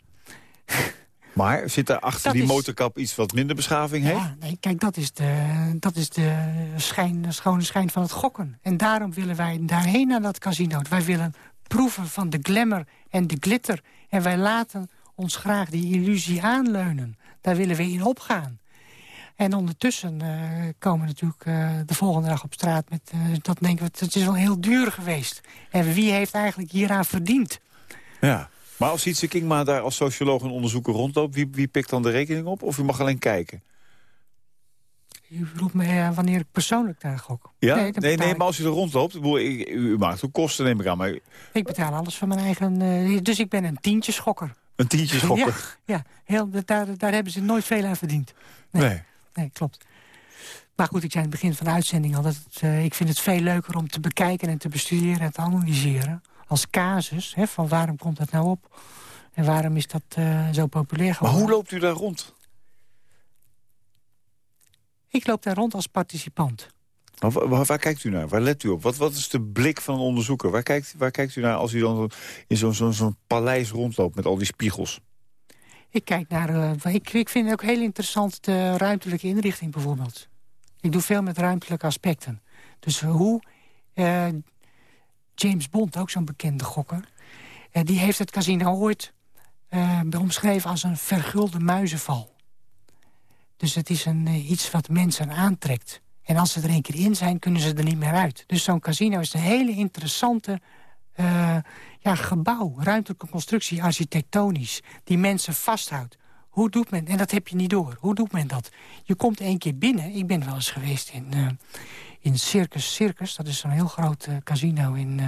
Maar zit er achter die motorkap iets wat minder beschaving heeft? Ja, nee, kijk, dat is de, dat is de, schijn, de schone schijn van het gokken. En daarom willen wij daarheen naar dat casino. Wij willen proeven van de glamour en de glitter. En wij laten ons graag die illusie aanleunen. Daar willen we in opgaan. En ondertussen uh, komen we natuurlijk uh, de volgende dag op straat met... Uh, dat denken we, het is wel heel duur geweest. En wie heeft eigenlijk hieraan verdiend? Ja. Maar als Sietse Kingma daar als socioloog en onderzoeker rondloopt... Wie, wie pikt dan de rekening op? Of u mag alleen kijken? U roept me uh, wanneer ik persoonlijk daar gok. Ja? Nee, nee, nee, maar als u er rondloopt... U, u maakt ook kosten, neem ik aan. Maar... Ik betaal alles van mijn eigen... Uh, dus ik ben een tientje schokker. Een tientje schokker? Ja, ja heel, daar, daar hebben ze nooit veel aan verdiend. Nee, nee. nee klopt. Maar goed, ik zei in het begin van de uitzending al... dat het, uh, ik vind het veel leuker om te bekijken en te bestuderen en te analyseren als casus. Hè, van waarom komt dat nou op? En waarom is dat uh, zo populair Maar geworden? hoe loopt u daar rond? Ik loop daar rond als participant. Maar wa- waar, waar kijkt u naar? Waar let u op? Wat, wat is de blik van een onderzoeker? Waar kijkt, waar kijkt u naar als u dan in zo'n zo'n zo'n paleis rondloopt met al die spiegels? Ik kijk naar... eh, ik, ik vind ook heel interessant de ruimtelijke inrichting bijvoorbeeld. Ik doe veel met ruimtelijke aspecten. Dus hoe... eh, James Bond, ook zo'n bekende gokker... eh, die heeft het casino ooit eh, omschreven als een vergulde muizenval. Dus het is een, eh, iets wat mensen aantrekt. En als ze er een keer in zijn, kunnen ze er niet meer uit. Dus zo'n casino is een hele interessante ja, gebouw. Ruimtelijke constructie, architectonisch. Die mensen vasthoudt. Hoe doet men, en dat heb je niet door, hoe doet men dat? Je komt één keer binnen. Ik ben wel eens geweest in, in Circus Circus. Dat is zo'n heel groot eh, casino in eh,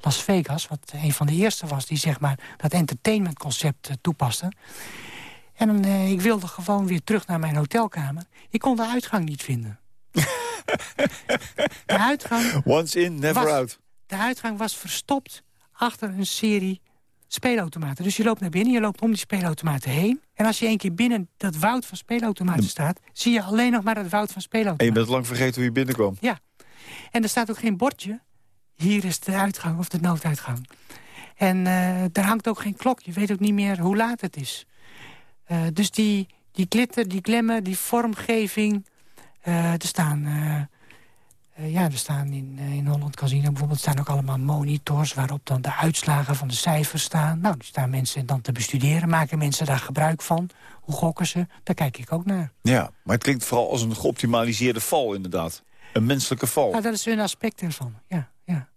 Las Vegas. Wat een van de eerste was die zeg maar, dat entertainmentconcept eh, toepaste. En dan, ik wilde gewoon weer terug naar mijn hotelkamer. Ik kon de uitgang niet vinden. de, uitgang, Once in, never Was- out. de uitgang was verstopt achter een serie speelautomaten. Dus je loopt naar binnen, je loopt om die speelautomaten heen. En als je één keer binnen dat woud van speelautomaten staat... zie je alleen nog maar het woud van En je speelautomaten. bent lang vergeten hoe je binnenkwam. Ja. En er staat ook geen bordje. Hier is de uitgang of de nooduitgang. En eh er hangt ook geen klok. Je weet ook niet meer hoe laat het is. Eh, dus die, die glitter, die glemmen, die vormgeving... eh, er staan... eh, ja, er staan in, eh, in Holland Casino bijvoorbeeld staan ook allemaal monitors... waarop dan de uitslagen van de cijfers staan. Nou, die staan mensen dan te bestuderen. Maken mensen daar gebruik van? Hoe gokken ze? Daar kijk ik ook naar. Ja, maar het klinkt vooral als een geoptimaliseerde val inderdaad. Een menselijke val. Nou, dat is een aspect ervan, ja. ja.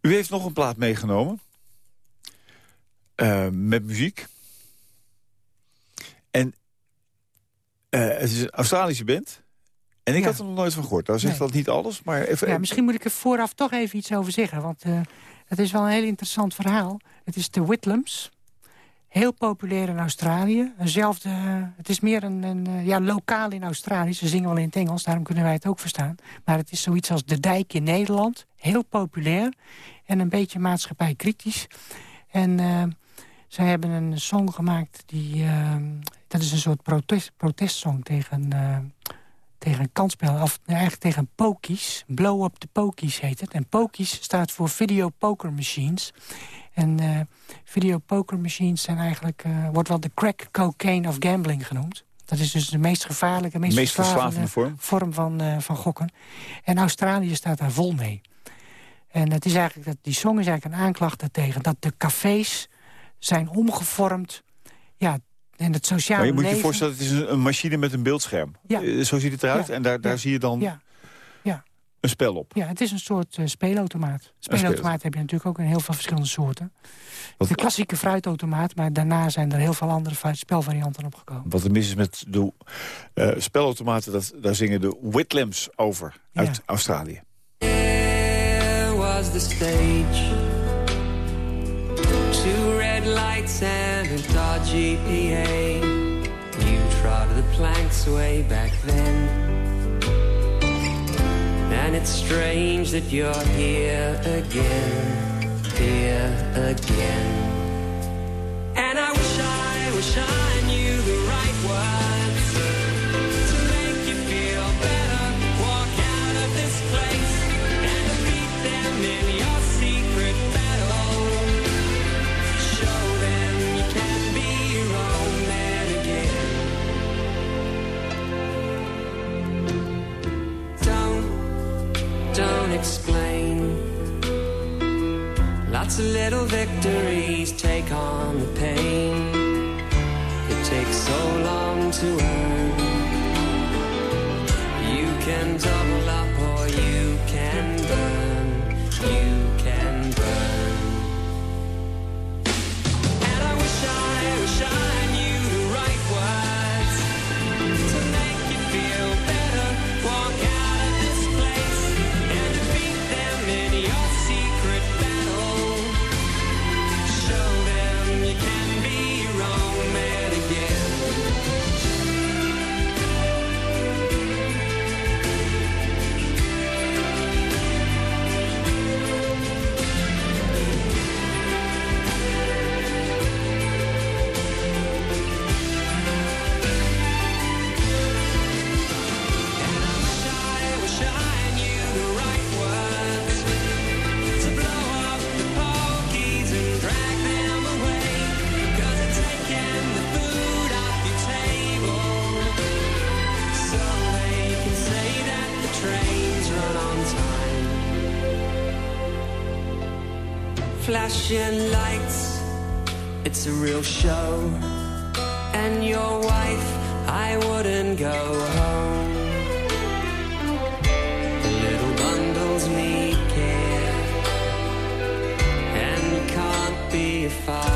U heeft nog een plaat meegenomen. Eh, met muziek. En het is een Australische band. En ik Ja. had er nog nooit van gehoord. Nou zegt Nee. dat niet alles, maar even... Ja, misschien moet ik er vooraf toch even iets over zeggen. Want eh, het is wel een heel interessant verhaal. Het is de Whitlams. Heel populair in Australië. Eenzelfde, eh, het is meer een, een eh, ja, lokaal in Australië. Ze zingen wel in het Engels, daarom kunnen wij het ook verstaan. Maar het is zoiets als De Dijk in Nederland. Heel populair. En een beetje maatschappijkritisch. En eh, zij hebben een song gemaakt die... dat is een soort protest, protestsong tegen... tegen een kansspel, of nee, eigenlijk tegen pokies. Blow up the pokies heet het. En pokies staat voor video poker machines. En eh video poker machines zijn eigenlijk, eh, wordt wel de crack cocaine of gambling genoemd. Dat is dus de meest gevaarlijke, meest, meest verslavende vorm. vorm van, eh, van gokken. En Australië staat daar vol mee. En het is eigenlijk dat, die song is eigenlijk een aanklacht daartegen... dat de cafés zijn omgevormd... Ja, en het sociale Maar je moet je leven... voorstellen, het is een, machine met een beeldscherm. Ja. Eh, Zo ziet het eruit Ja. en daar, daar Ja. zie je dan Ja, ja. een spel op. Ja, het is een soort eh, speelautomaat. Speelautomaat heb je natuurlijk ook in heel veel verschillende soorten. Wat- De klassieke fruitautomaat, maar daarna zijn er heel veel andere vari- spelvarianten opgekomen. Wat er mis is met de eh, spelautomaten, dat, daar zingen de Whitlams over uit Ja. Australië. There was the stage. Two red lights and a dodgy PA. You trod the planks way back then. And it's strange that you're here again, here again. And I wish I, wish I don't explain. Lots of little victories take on the pain. It takes so long to earn. You can double flashing lights. It's a real show. And your wife, I wouldn't go home. The little bundles need care. And can't be a father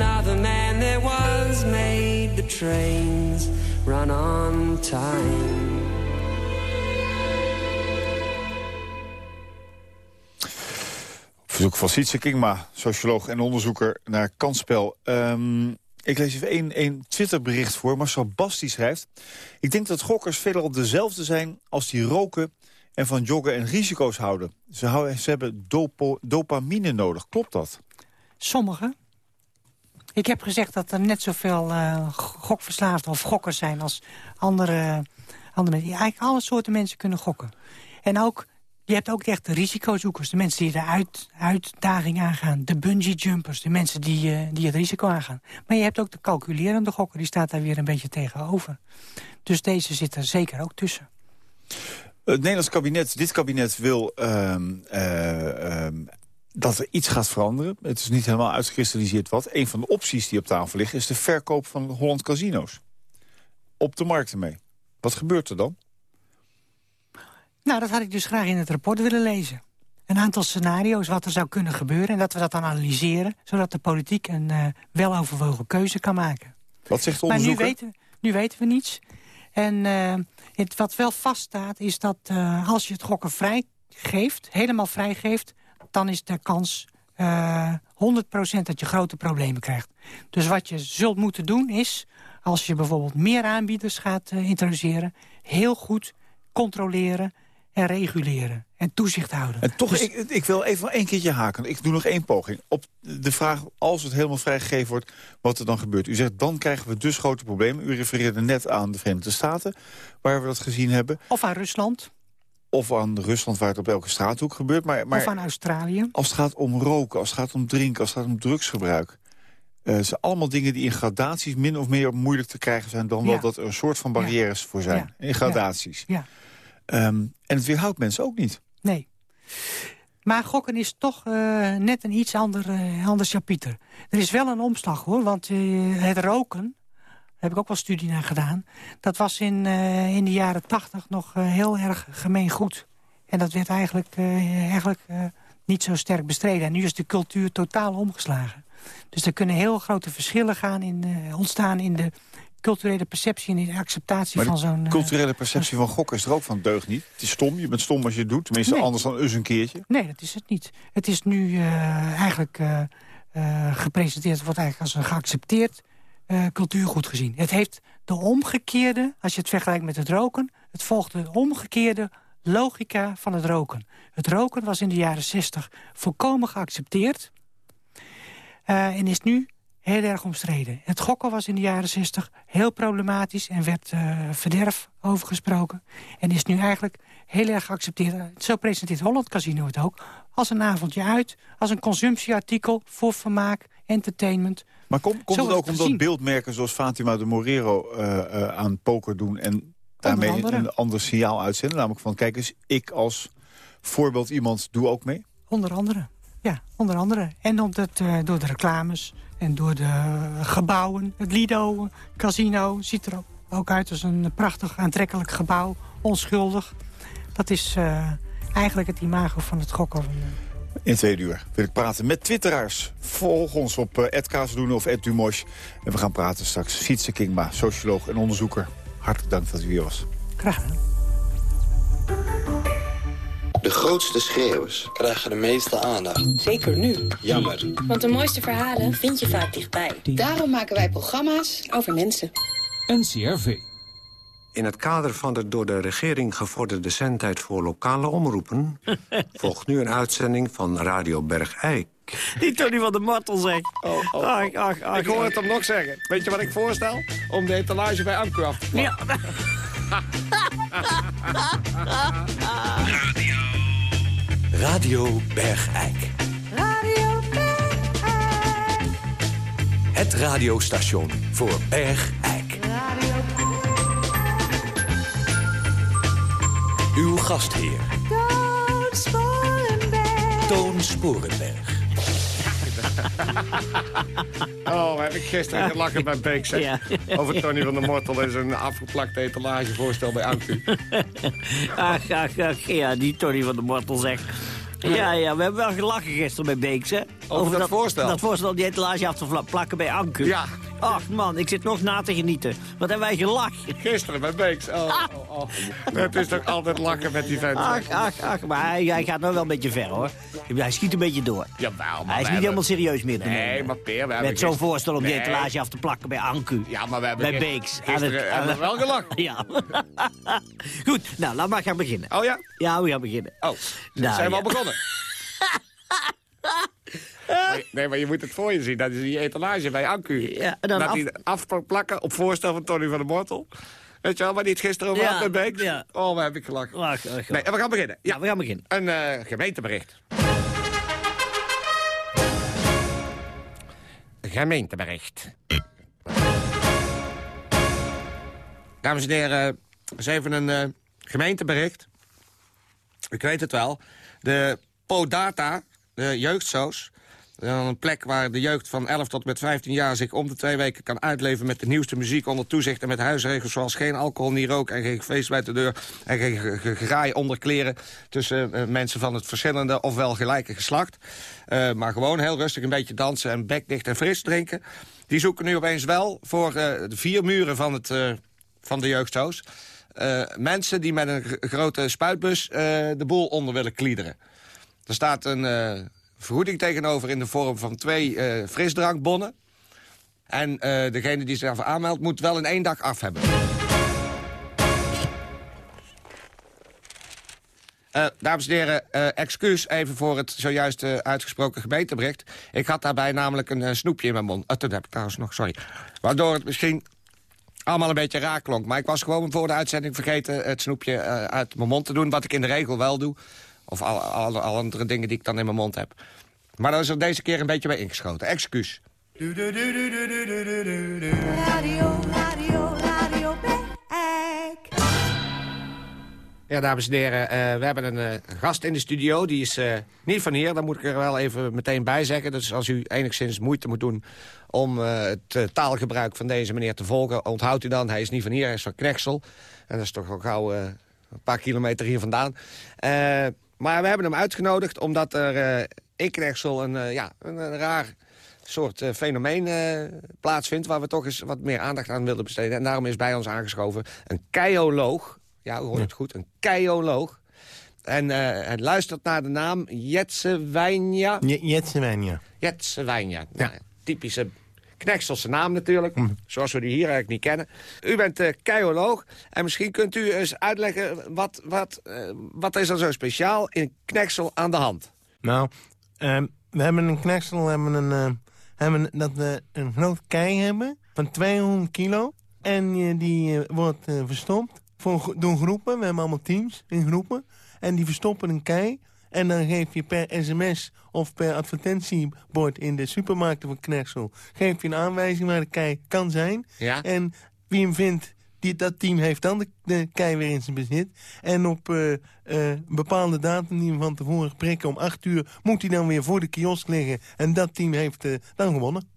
Another man there was made the trains run on time. Verzoek van Sietse Kingma, socioloog en onderzoeker naar kansspel. Ehm, ik lees even één, één Twitterbericht voor. Marcel Bas die schrijft... Ik denk dat gokkers veelal dezelfde zijn als die roken en van joggen en risico's houden. Ze, houden, ze hebben dopo, dopamine nodig. Klopt dat? Sommigen. Ik heb gezegd dat er net zoveel eh gokverslaafden of gokkers zijn als andere, andere mensen. Eigenlijk alle soorten mensen kunnen gokken. En ook, je hebt ook echt de risicozoekers. De mensen die de uit, uitdaging aangaan. De bungee jumpers. De mensen die, eh, die het risico aangaan. Maar je hebt ook de calculerende gokker. Die staat daar weer een beetje tegenover. Dus deze zit er zeker ook tussen. Het Nederlands kabinet, dit kabinet wil ehm, eh, ehm, dat er iets gaat veranderen. Het is niet helemaal uitgekristalliseerd wat. Een van de opties die op tafel liggen is de verkoop van Holland Casino's. Op de markt ermee. Wat gebeurt er dan? Nou, dat had ik dus graag in het rapport willen lezen. Een aantal scenario's wat er zou kunnen gebeuren... en dat we dat dan analyseren... zodat de politiek een eh, weloverwogen keuze kan maken. Wat zegt de Maar nu onderzoeker? weten, nu weten we niets. En eh, het, wat wel vaststaat is dat eh, als je het gokken vrijgeeft... helemaal vrijgeeft, dan is de kans eh 100% dat je grote problemen krijgt. Dus wat je zult moeten doen is... als je bijvoorbeeld meer aanbieders gaat eh, introduceren... heel goed controleren en reguleren en toezicht houden. En toch, Dus- ik, ik wil even één keertje haken. Ik doe nog één poging. Op de vraag, als het helemaal vrijgegeven wordt, wat er dan gebeurt. U zegt, dan krijgen we dus grote problemen. U refereerde net aan de Verenigde Staten, waar we dat gezien hebben. Of aan Rusland, Of aan Rusland, waar het op elke straathoek gebeurt. Maar, maar of aan Australië. als het gaat om roken, als het gaat om drinken, als het gaat om drugsgebruik... eh zijn allemaal dingen die in gradaties min of meer moeilijk te krijgen zijn... dan wel dat er een soort van barrières voor zijn. Ja. In gradaties. Ja. Ehm, en het weerhoudt mensen ook niet. Nee. Maar gokken is toch eh, net een iets ander, eh, ander chapiter. Er is wel een omslag hoor, want het roken... heb ik ook wel studie naar gedaan... dat was in, eh, in de jaren tachtig nog eh, heel erg gemeengoed. En dat werd eigenlijk, eh, eigenlijk niet zo sterk bestreden. En nu is de cultuur totaal omgeslagen. Dus er kunnen heel grote verschillen gaan in, ontstaan... in de culturele perceptie en in de acceptatie Maar van zo'n... culturele perceptie van gokken is er ook van deugd niet. Het is stom, je bent stom als je het doet. Tenminste, Nee. anders dan eens een keertje. Nee, dat is het niet. Het is nu eigenlijk gepresenteerd, wordt eigenlijk als een geaccepteerd eh, cultuurgoed gezien. Het heeft de omgekeerde, als je het vergelijkt met het roken... het volgt de omgekeerde logica van het roken. Het roken was in de jaren 60 volkomen geaccepteerd... eh, en is nu heel erg omstreden. Het gokken was in de jaren 60 heel problematisch... en werd eh, verderf overgesproken. En is nu eigenlijk heel erg geaccepteerd. Zo presenteert Holland Casino het ook. Als een avondje uit, als een consumptieartikel... voor vermaak, entertainment. Maar kom, komt het ook het omdat gezien. beeldmerken zoals Fatima de Morero eh, eh, aan poker doen... en daarmee een ander signaal uitzenden? Namelijk van, kijk eens, ik als voorbeeld iemand doe ook mee? Onder andere. Ja, onder andere. En omdat, eh, door de reclames en door de gebouwen. Het Lido Casino ziet er ook uit als een prachtig aantrekkelijk gebouw. Onschuldig. Dat is eigenlijk het imago van het gokken. In twee uur wil ik praten met twitteraars. Volg ons op uh, @kaasdoen of @dumosh. En we gaan praten straks. Fietse Kingma, socioloog en onderzoeker. Hartelijk dank dat u hier was. Graag gedaan. De grootste schreeuwers krijgen de meeste aandacht. Zeker nu. Jammer. Want de mooiste verhalen vind je vaak dichtbij. Daarom maken wij programma's over mensen. NCRV. In het kader van de door de regering gevorderde zendtijd voor lokale omroepen... volgt nu een uitzending van Radio Bergijk. Die Tony van de Martel zegt. Oh, oh, Ach, ach, ach, ik hoor het hem nog zeggen. Weet je wat ik voorstel? Om de etalage bij Amco af te plakken. Ja. Radio. Radio Bergijk. Radio Bergijk. Het radiostation voor Bergijk. Uw gastheer, Toon Sporenberg. Toon Sporenberg. Oh, heb ik gisteren gelachen bij Beek, zeg. Ja. Over Tony van der Mortel en zijn afgeplakte etalagevoorstel bij Amcu. Ach, ach, ach, ja, die Tony van de Mortel zegt. Ja, ja, we hebben wel gelachen gisteren bij Beeks, hè? Over dat voorstel? Dat voorstel om die etalage af te plakken bij Anku. Ja. Ach man, ik zit nog na te genieten. Wat hebben wij gelachen. Gisteren bij Beeks. Oh, oh, oh. Het is toch altijd lachen met die vent. Ach, ach, ach, maar hij, hij gaat nou wel een beetje ver, hoor. Hij schiet een beetje door. Jawel, maar Hij is niet hebben- helemaal serieus meer te nemen. Nee, maar Peer, we hebben Met zo'n voorstel om die etalage af te plakken bij Anku. Ja, maar we hebben Bij Beeks. Gisteren het- hebben we wel gelachen. Ja. Goed, nou, laat maar gaan beginnen. Oh ja? Ja, we gaan beginnen. Oh, Nou, zijn we al begonnen? Maar Nee, maar je moet het voor je zien. Dat is die etalage bij Ancu. Ja, dan dat af- hij afplakken op voorstel van Tony van der Mortel. Weet je wel, waar die het gisteren over Ja, Beeks? ja. Oh, waar heb ik gelachen. Ach, ach, ach. Nee, we gaan beginnen. Ja, Ja, we gaan beginnen. een eh, gemeentebericht. Gemeentebericht. Dames en heren, eens even een eh, gemeentebericht. Ik weet het wel. De Podata, de jeugdsoos. Een plek waar de jeugd van 11 tot met 15 jaar zich om de twee weken kan uitleven... met de nieuwste muziek onder toezicht en met huisregels zoals geen alcohol, niet rook... en geen feest bij de deur en geen ge- ge- gegraai onder kleren... tussen eh, mensen van het verschillende ofwel gelijke geslacht. Eh, maar gewoon heel rustig een beetje dansen en bekdicht en fris drinken. Die zoeken nu opeens wel voor eh, de vier muren van, het, van de jeugdsoos... eh, mensen die met een grote spuitbus de boel onder willen kliederen. Er staat een vergoeding tegenover in de vorm van twee eh, frisdrankbonnen. En eh, degene die zich aanmeldt moet wel in één dag af hebben. Eh, dames en heren, excuus even voor het zojuist uitgesproken gemeentebericht. Ik had daarbij namelijk een snoepje in mijn mond. Dat heb ik trouwens nog, sorry. Waardoor het misschien allemaal een beetje raar klonk. Maar ik was gewoon voor de uitzending vergeten het snoepje uit mijn mond te doen. Wat ik in de regel wel doe. Of alle, alle, alle andere dingen die ik dan in mijn mond heb. Maar daar is er deze keer een beetje bij ingeschoten. Excuus. Radio, radio, radio. Ja, dames en heren, eh, we hebben een eh, gast in de studio. Die is eh, niet van hier, daar moet ik er wel even meteen bij zeggen. Dus als u enigszins moeite moet doen om eh, het taalgebruik van deze meneer te volgen... onthoudt u dan, hij is niet van hier, hij is van Knechtsel. En dat is toch al gauw een paar kilometer hier vandaan. Eh, maar we hebben hem uitgenodigd omdat er eh, in Knechtsel een, eh, ja, een, een raar soort eh, fenomeen plaatsvindt... waar we toch eens wat meer aandacht aan willen besteden. En daarom is bij ons aangeschoven een keioloog. Ja, u hoort het goed, een keioloog. En hij luistert naar de naam Jetse Wijnja. Jetse Wijnja. Jetse Wijnja. Nou, typische Knechtselse naam natuurlijk. Zoals we die hier eigenlijk niet kennen. U bent eh keioloog. En misschien kunt u eens uitleggen... wat, wat, eh, wat is er zo speciaal in Knechtsel aan de hand? Nou, ehm, we hebben een kneksel, hebben een, eh, hebben dat we een groot kei hebben van 200 kilo. En die wordt verstopt voor, door groepen. We hebben allemaal teams in groepen. En die verstoppen een kei. En dan geef je per sms of per advertentiebord in de supermarkten van Knechtsel... geef je een aanwijzing waar de kei kan zijn. Ja. En wie hem vindt, die, dat team heeft dan de, de kei weer in zijn bezit. En op eh, eh, een bepaalde datum die we van tevoren prikken om acht uur... moet hij dan weer voor de kiosk liggen. En dat team heeft eh, dan gewonnen.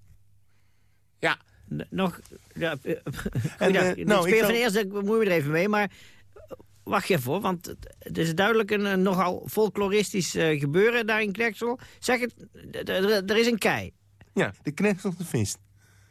Ja. N- Nog... Ja, eh, En, goeiedag. eh, ik nou, ik speel zal- van eerst, ik bemoei me er even mee, maar... Wacht even hoor, want het- het is duidelijk een, een nogal folkloristisch eh, gebeuren daar in Knechtsel. Zeg het, er is een kei. Ja, de Knechtselse vist.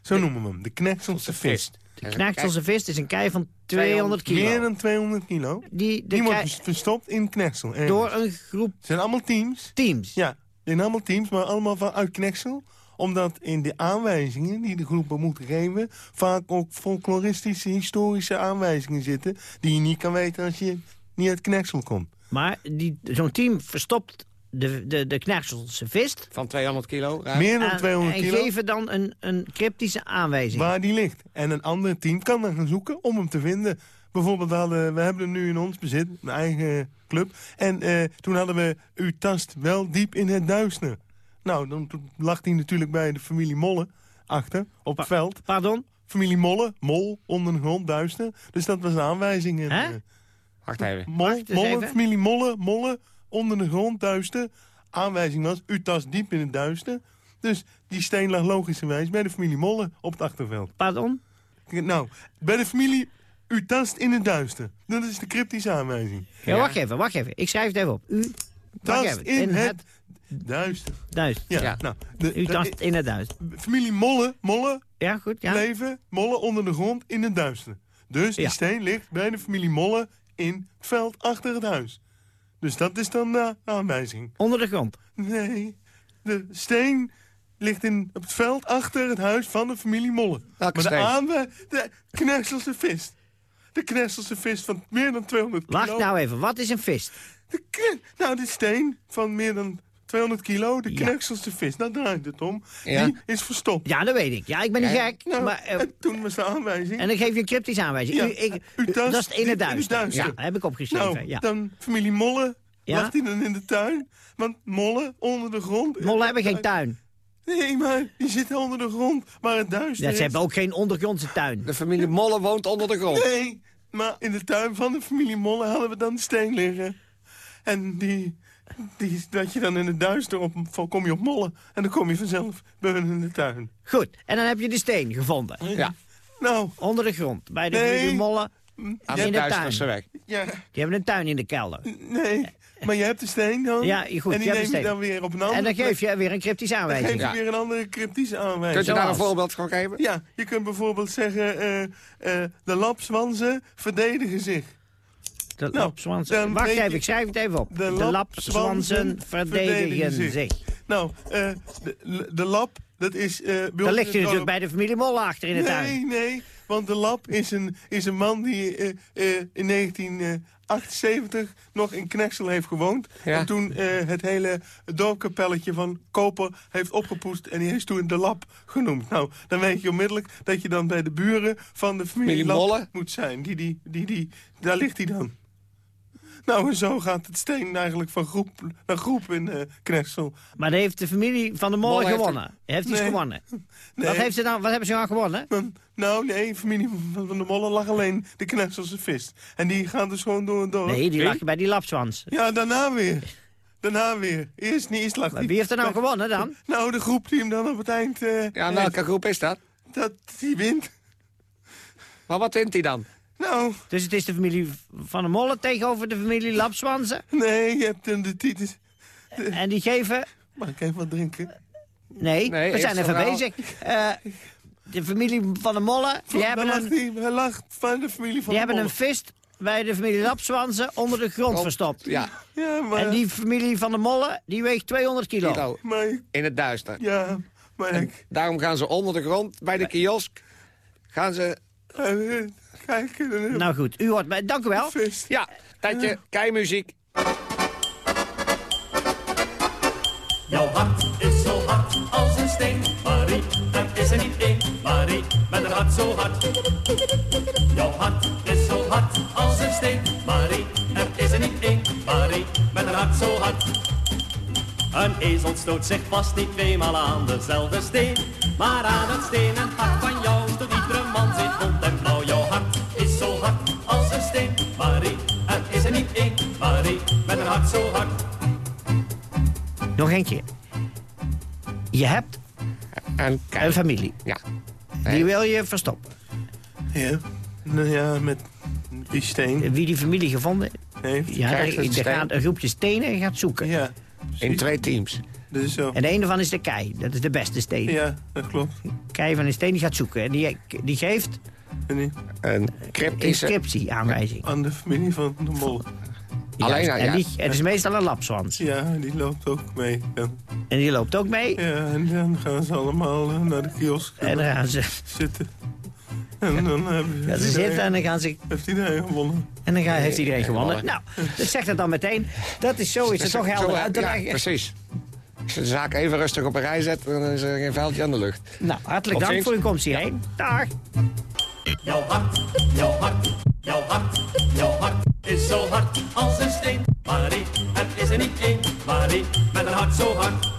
Zo noemen we hem, de Knechtselse vist. De Knechtselse vis is een kei van 200 kilo. Meer dan 200 kilo. Die, de Die wordt vers- verstopt in Knexel. ergens. door een groep Het zijn allemaal teams. teams. Ja, zijn allemaal teams, maar allemaal van uit Knexel. Omdat in de aanwijzingen die de groepen moeten geven... vaak ook folkloristische, historische aanwijzingen zitten... die je niet kan weten als je niet uit Knexel komt. Maar die- zo'n team verstopt de, de, de Knechtselse vis. Van 200 kilo. ruim. Meer dan en, 200 en kilo. geven dan een, een cryptische aanwijzing. waar die ligt. En een ander team kan dan gaan zoeken om hem te vinden. Bijvoorbeeld, we, hadden, we hebben hem nu in ons bezit, een eigen club. En eh, toen hadden we, u tast wel diep in het duister. Nou, dan lag hij natuurlijk bij de familie Molle achter, op het veld. Pardon? Familie Molle, mol, onder de grond, duister. Dus dat was een aanwijzing. En, Hè? eh, Wacht even. mol, Wacht molle, even. familie Molle, Molle, onder de grond, duister. Aanwijzing was, u tast diep in het duister. Dus die steen lag logischerwijs bij de familie Molle op het achterveld. Pardon? Nou, bij de familie, u tast in het duister. Dat is de cryptische aanwijzing. Ja, wacht even, wacht even. Ik schrijf het even op. U Tast in, het, duister. duist. Ja, Ja. nou, de, U tast in het duist. familie Molle, Molle Ja, goed, ja. leven, Molle onder de grond in het duister. Dus die Ja. steen ligt bij de familie Molle in het veld achter het huis. Dus dat is dan de aanwijzing. Onder de grond. Nee, de steen ligt in, op het veld achter het huis van de familie Molle. Welke maar de de Knesselse vis. De Knesselse vis van meer dan 200 kilo. Wacht nou even, wat is een vis? De nou, de steen van meer dan 200 kilo, de Ja. Knesselse vis, daar draait het om. Ja. Die is verstopt. Ja, dat weet ik. Ja, ik ben niet Ja. gek. Nou, maar, eh, en toen was de aanwijzing... en dan geef je een cryptische aanwijzing. Ja, U, ik, u tast dat is het in diep het in het duister. duister. Ja, heb ik opgeschreven. nou, ja. dan familie Molle, Ja? lag die dan in de tuin? Want Molle onder de grond... Mollen hebben geen tuin. Nee, maar die zitten onder de grond, maar het duister Ja, is. ze hebben ook geen ondergrondse tuin. De familie Molle woont onder de grond. Nee, maar in de tuin van de familie Molle hadden we dan de steen liggen. En die, die, dat je dan in het duister op, kom je op Molle. En dan kom je vanzelf bij hun in de tuin. Goed, en dan heb je de steen gevonden. Ja, Nou, Onder de grond. Bij de Nee. Mollen. aan In de de duisterse tuin. weg. ja, Die hebben een tuin in de kelder. nee. Maar je hebt de steen dan. Ja, goed, En je die hebt de neem je steen. dan weer op een andere En dan geef je weer een cryptische Dan geef aanwijzing. je Ja. weer een andere cryptische aanwijzing. Kunt u daar een voorbeeld van geven? Ja, je kunt bijvoorbeeld zeggen... eh, eh, de lapswansen verdedigen zich. De Nou, lapswansen. Wacht even, ik schrijf het even op. De De, lapswansen verdedigen zich. zich. Nou, eh, de, de lap, dat is... eh bij Dan ligt je natuurlijk dorp- bij de familie Molle achter in de nee, tuin. Nee, want de lap is een, is een man die eh, eh, in 1978 nog in Knexel heeft gewoond. Ja. En toen eh, het hele dorpkapelletje van Koper heeft opgepoest... en die heeft toen de lap genoemd. Nou, dan weet je onmiddellijk dat je dan bij de buren van de familie Familie Lap Molle? moet zijn. Die, die, die, die, daar ligt hij dan. Nou, en zo gaat het steen eigenlijk van groep naar groep in eh Knexel. Maar dan heeft de familie van de Molle Molle heeft gewonnen. Heeft iets Nee. gewonnen. Nee. Wat, heeft ze dan, wat hebben ze nou gewonnen? Dan- Nou, nee, familie van van de Molle lag alleen de Knexelse vis. En die gaan dus gewoon door het dorp. Nee, die lag bij die lapswans. Ja, daarna weer. Daarna weer. Eerst niet, eerst lag Maar die... wie heeft er nou gewonnen dan? Nou, de groep die hem dan op het eind... eh, Ja, en heeft, welke groep is dat? Dat die wint. Maar wat wint hij dan? Nou, Dus het is de familie van de Molle tegenover de familie lapswansen. nee, je hebt dan de titels... En die geven... Mag ik even wat drinken? Nee, Nee, we zijn even verhaal. bezig. Eh, de familie van de Molle, die hebben een, die, hij lag van de familie van die de hebben een vist bij de familie lapswansen onder de grond verstopt. Ja, Ja, maar... En die familie van de Molle, die weegt 200 kilo. kilo. Maar, ik- In het duister. ja, maar ik... Daarom gaan ze onder de grond, bij de kiosk, gaan ze... kijk, eh, Nou goed, u hoort mij. Dank u wel. vis. Ja, tijdje, keimuziek. Jouw hart is zo hard als een steen, Marie. Er is er niet één, Marie, met een hart zo hard. Jouw hart is zo hard als een steen, Marie. Er is er niet één, Marie, met een hart zo hard. Een ezel stoot zich vast niet tweemaal aan dezelfde steen. Maar aan het stenen hart van jou stoot iedere man zich rond en hart zo hard. Nog. Je hebt En een familie. Ja. Die wil je verstoppen. Ja, nou ja, met die steen Wie die familie gevonden heeft. ja, Krijgt er, er gaat een groepje stenen gaat zoeken. Ja, In twee teams. dus zo. En de ene van is de kei. Dat is de beste steen. Ja, dat klopt. Kei van een steen die gaat zoeken. En die, die geeft Een cryptische... Inscriptie-aanwijzing. Aan de familie van de mol. Alleen, en ja. die, het is meestal een lapswans. Ja, die loopt ook mee. En die loopt ook mee. Ja, en dan gaan ze allemaal eh, naar de kiosk. En dan gaan ze... Zitten. En dan hebben Gaan ze zitten en dan gaan ze... Heeft iedereen gewonnen. En dan ga- heeft iedereen gewonnen. gewonnen. Nou, dat zegt het dan meteen. Dat is zo, is het toch helder uit te ja, leggen. precies. Als je de zaak even rustig op een rij zet, dan is er geen vuiltje aan de lucht. Nou, hartelijk dank voor uw komst hierheen. Dag. Jouw hart, jouw hart, jouw hart, jouw hart is zo hard als een steen. Marie, het is er niet één. Marie, met een hart zo hard,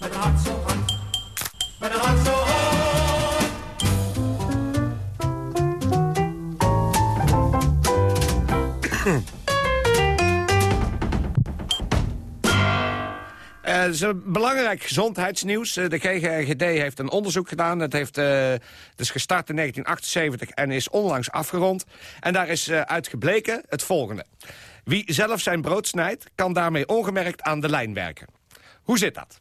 met een hart zo hard, met een hart zo hard. Is een belangrijk gezondheidsnieuws. Eh, De GGD heeft een onderzoek gedaan. Het, heeft, het is gestart in 1978 en is onlangs afgerond. En daar is eh, uitgebleken het volgende. Wie zelf zijn brood snijdt, kan daarmee ongemerkt aan de lijn werken. Hoe zit dat?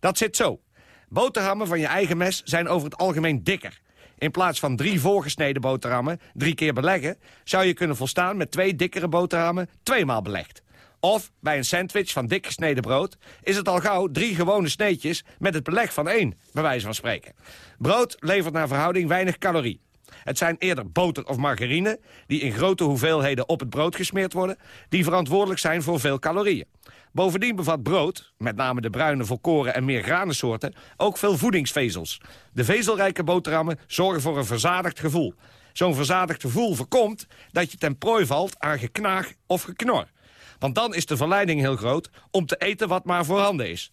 Dat zit zo. Boterhammen van je eigen mes zijn over het algemeen dikker. In plaats van drie voorgesneden boterhammen, drie keer beleggen... zou je kunnen volstaan met twee dikkere boterhammen, tweemaal belegd. Of bij een sandwich van dik gesneden brood... is het al gauw drie gewone sneetjes met het beleg van één, bij wijze van spreken. Brood levert naar verhouding weinig calorie. Het zijn eerder boter of margarine, die in grote hoeveelheden op het brood gesmeerd worden... die verantwoordelijk zijn voor veel calorieën. Bovendien bevat brood, met name de bruine, volkoren en meer granensoorten... ook veel voedingsvezels. De vezelrijke boterhammen zorgen voor een verzadigd gevoel. Zo'n verzadigd gevoel voorkomt dat je ten prooi valt aan geknaag of geknor. Want dan is de verleiding heel groot om te eten wat maar voorhanden is.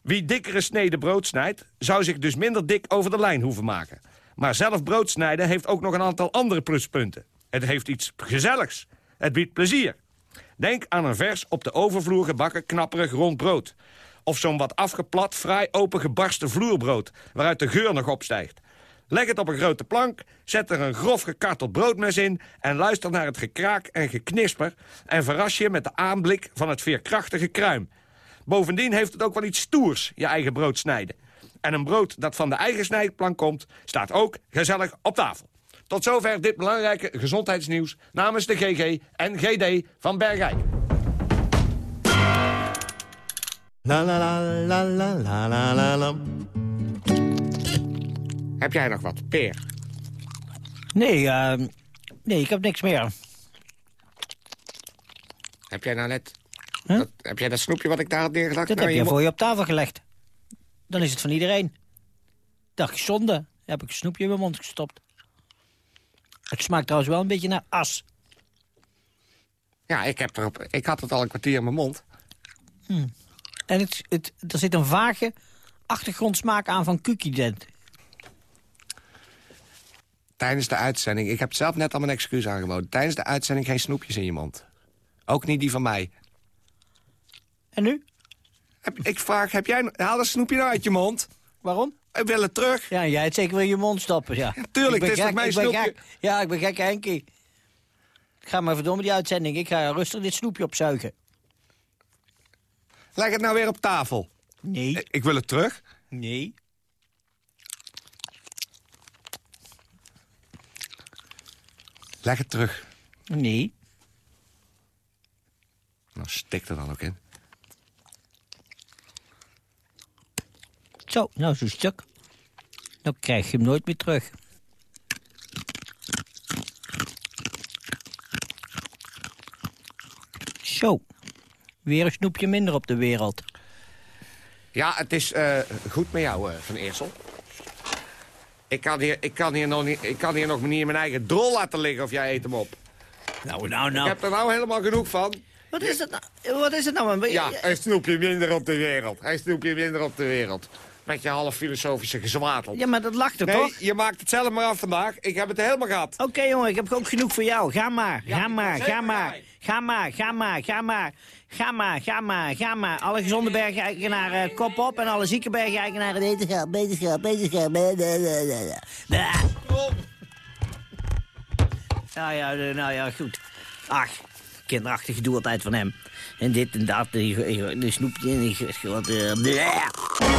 Wie dikkere sneden brood snijdt, zou zich dus minder dik over de lijn hoeven maken. Maar zelf brood snijden heeft ook nog een aantal andere pluspunten. Het heeft iets gezelligs. Het biedt plezier. Denk aan een vers op de overvloer gebakken knapperig rond brood. Of zo'n wat afgeplat, fraai opengebarsten vloerbrood... waaruit de geur nog opstijgt. Leg het op een grote plank, zet er een grof gekarteld broodmes in... en luister naar het gekraak en geknisper... en verras je met de aanblik van het veerkrachtige kruim. Bovendien heeft het ook wel iets stoers, je eigen brood snijden. En een brood dat van de eigen snijplank komt... staat ook gezellig op tafel. Tot zover dit belangrijke gezondheidsnieuws... namens de GG en GD van Bergijk. Heb jij nog wat, Peer? Nee, eh, nee, ik heb niks meer. Heb jij nou net... Dat, heb jij dat snoepje wat ik daar had neergelegd? Dat nou heb je voor je op tafel gelegd. Dan is het van iedereen. Ik, zonde. Dan heb ik een snoepje in mijn mond gestopt. Het smaakt trouwens wel een beetje naar as. Ja, ik, heb erop, ik had het al een kwartier in mijn mond. En het, het, er zit een vage achtergrondsmaak aan van kukident. Tijdens de uitzending, ik heb zelf net al mijn excuus aangeboden. Tijdens de uitzending geen snoepjes in je mond. Ook niet die van mij. En nu? Heb, ik vraag, heb jij, haal dat snoepje nou uit je mond? Waarom? Ik wil het terug. Ja, jij het zeker in je mond stoppen, ja. tuurlijk, het is gek, mijn snoepje? gek. Ja, ik ben gek, Henkie. Ik ga maar verdomme die uitzending. Ik ga rustig dit snoepje opzuigen. Leg het nou weer op tafel. Nee. Ik, ik wil het terug. Nee. Leg het terug. Nee. Nou, stik er dan ook in. Zo, nou zo'n stuk. Dan krijg je hem nooit meer terug. Zo. Weer een snoepje minder op de wereld. Ja, het is eh, goed met jou, eh, Van Eersel. Ik kan, hier, ik, kan hier nog niet, ik kan hier nog niet in mijn eigen drol laten liggen of jij eet hem op. Nou, nou, Ik nou. heb er nou helemaal genoeg van. Wat is het nou? Wat is het nou? Ja, een snoepje minder op de wereld. Een snoepje minder op de wereld. Met je half filosofische gezwatel. Ja, maar dat lacht er nee, toch? je maakt het zelf maar af vandaag. Ik heb het helemaal gehad. Oké jongen, ik heb ook genoeg voor jou. Ga maar, Ja, ga maar, ga maar. ga je. Ga maar, ga maar, ga maar. Ga maar, ga maar, ga maar. Alle gezonde bergeigenaren kop op en alle zieke bergeigenaren wetenschap, wetenschap, wetenschap. Nou ja, eh, nou ja, goed. Ach, kinderachtig gedoe altijd van hem. En dit en dat, de, de snoepje en die... Eh.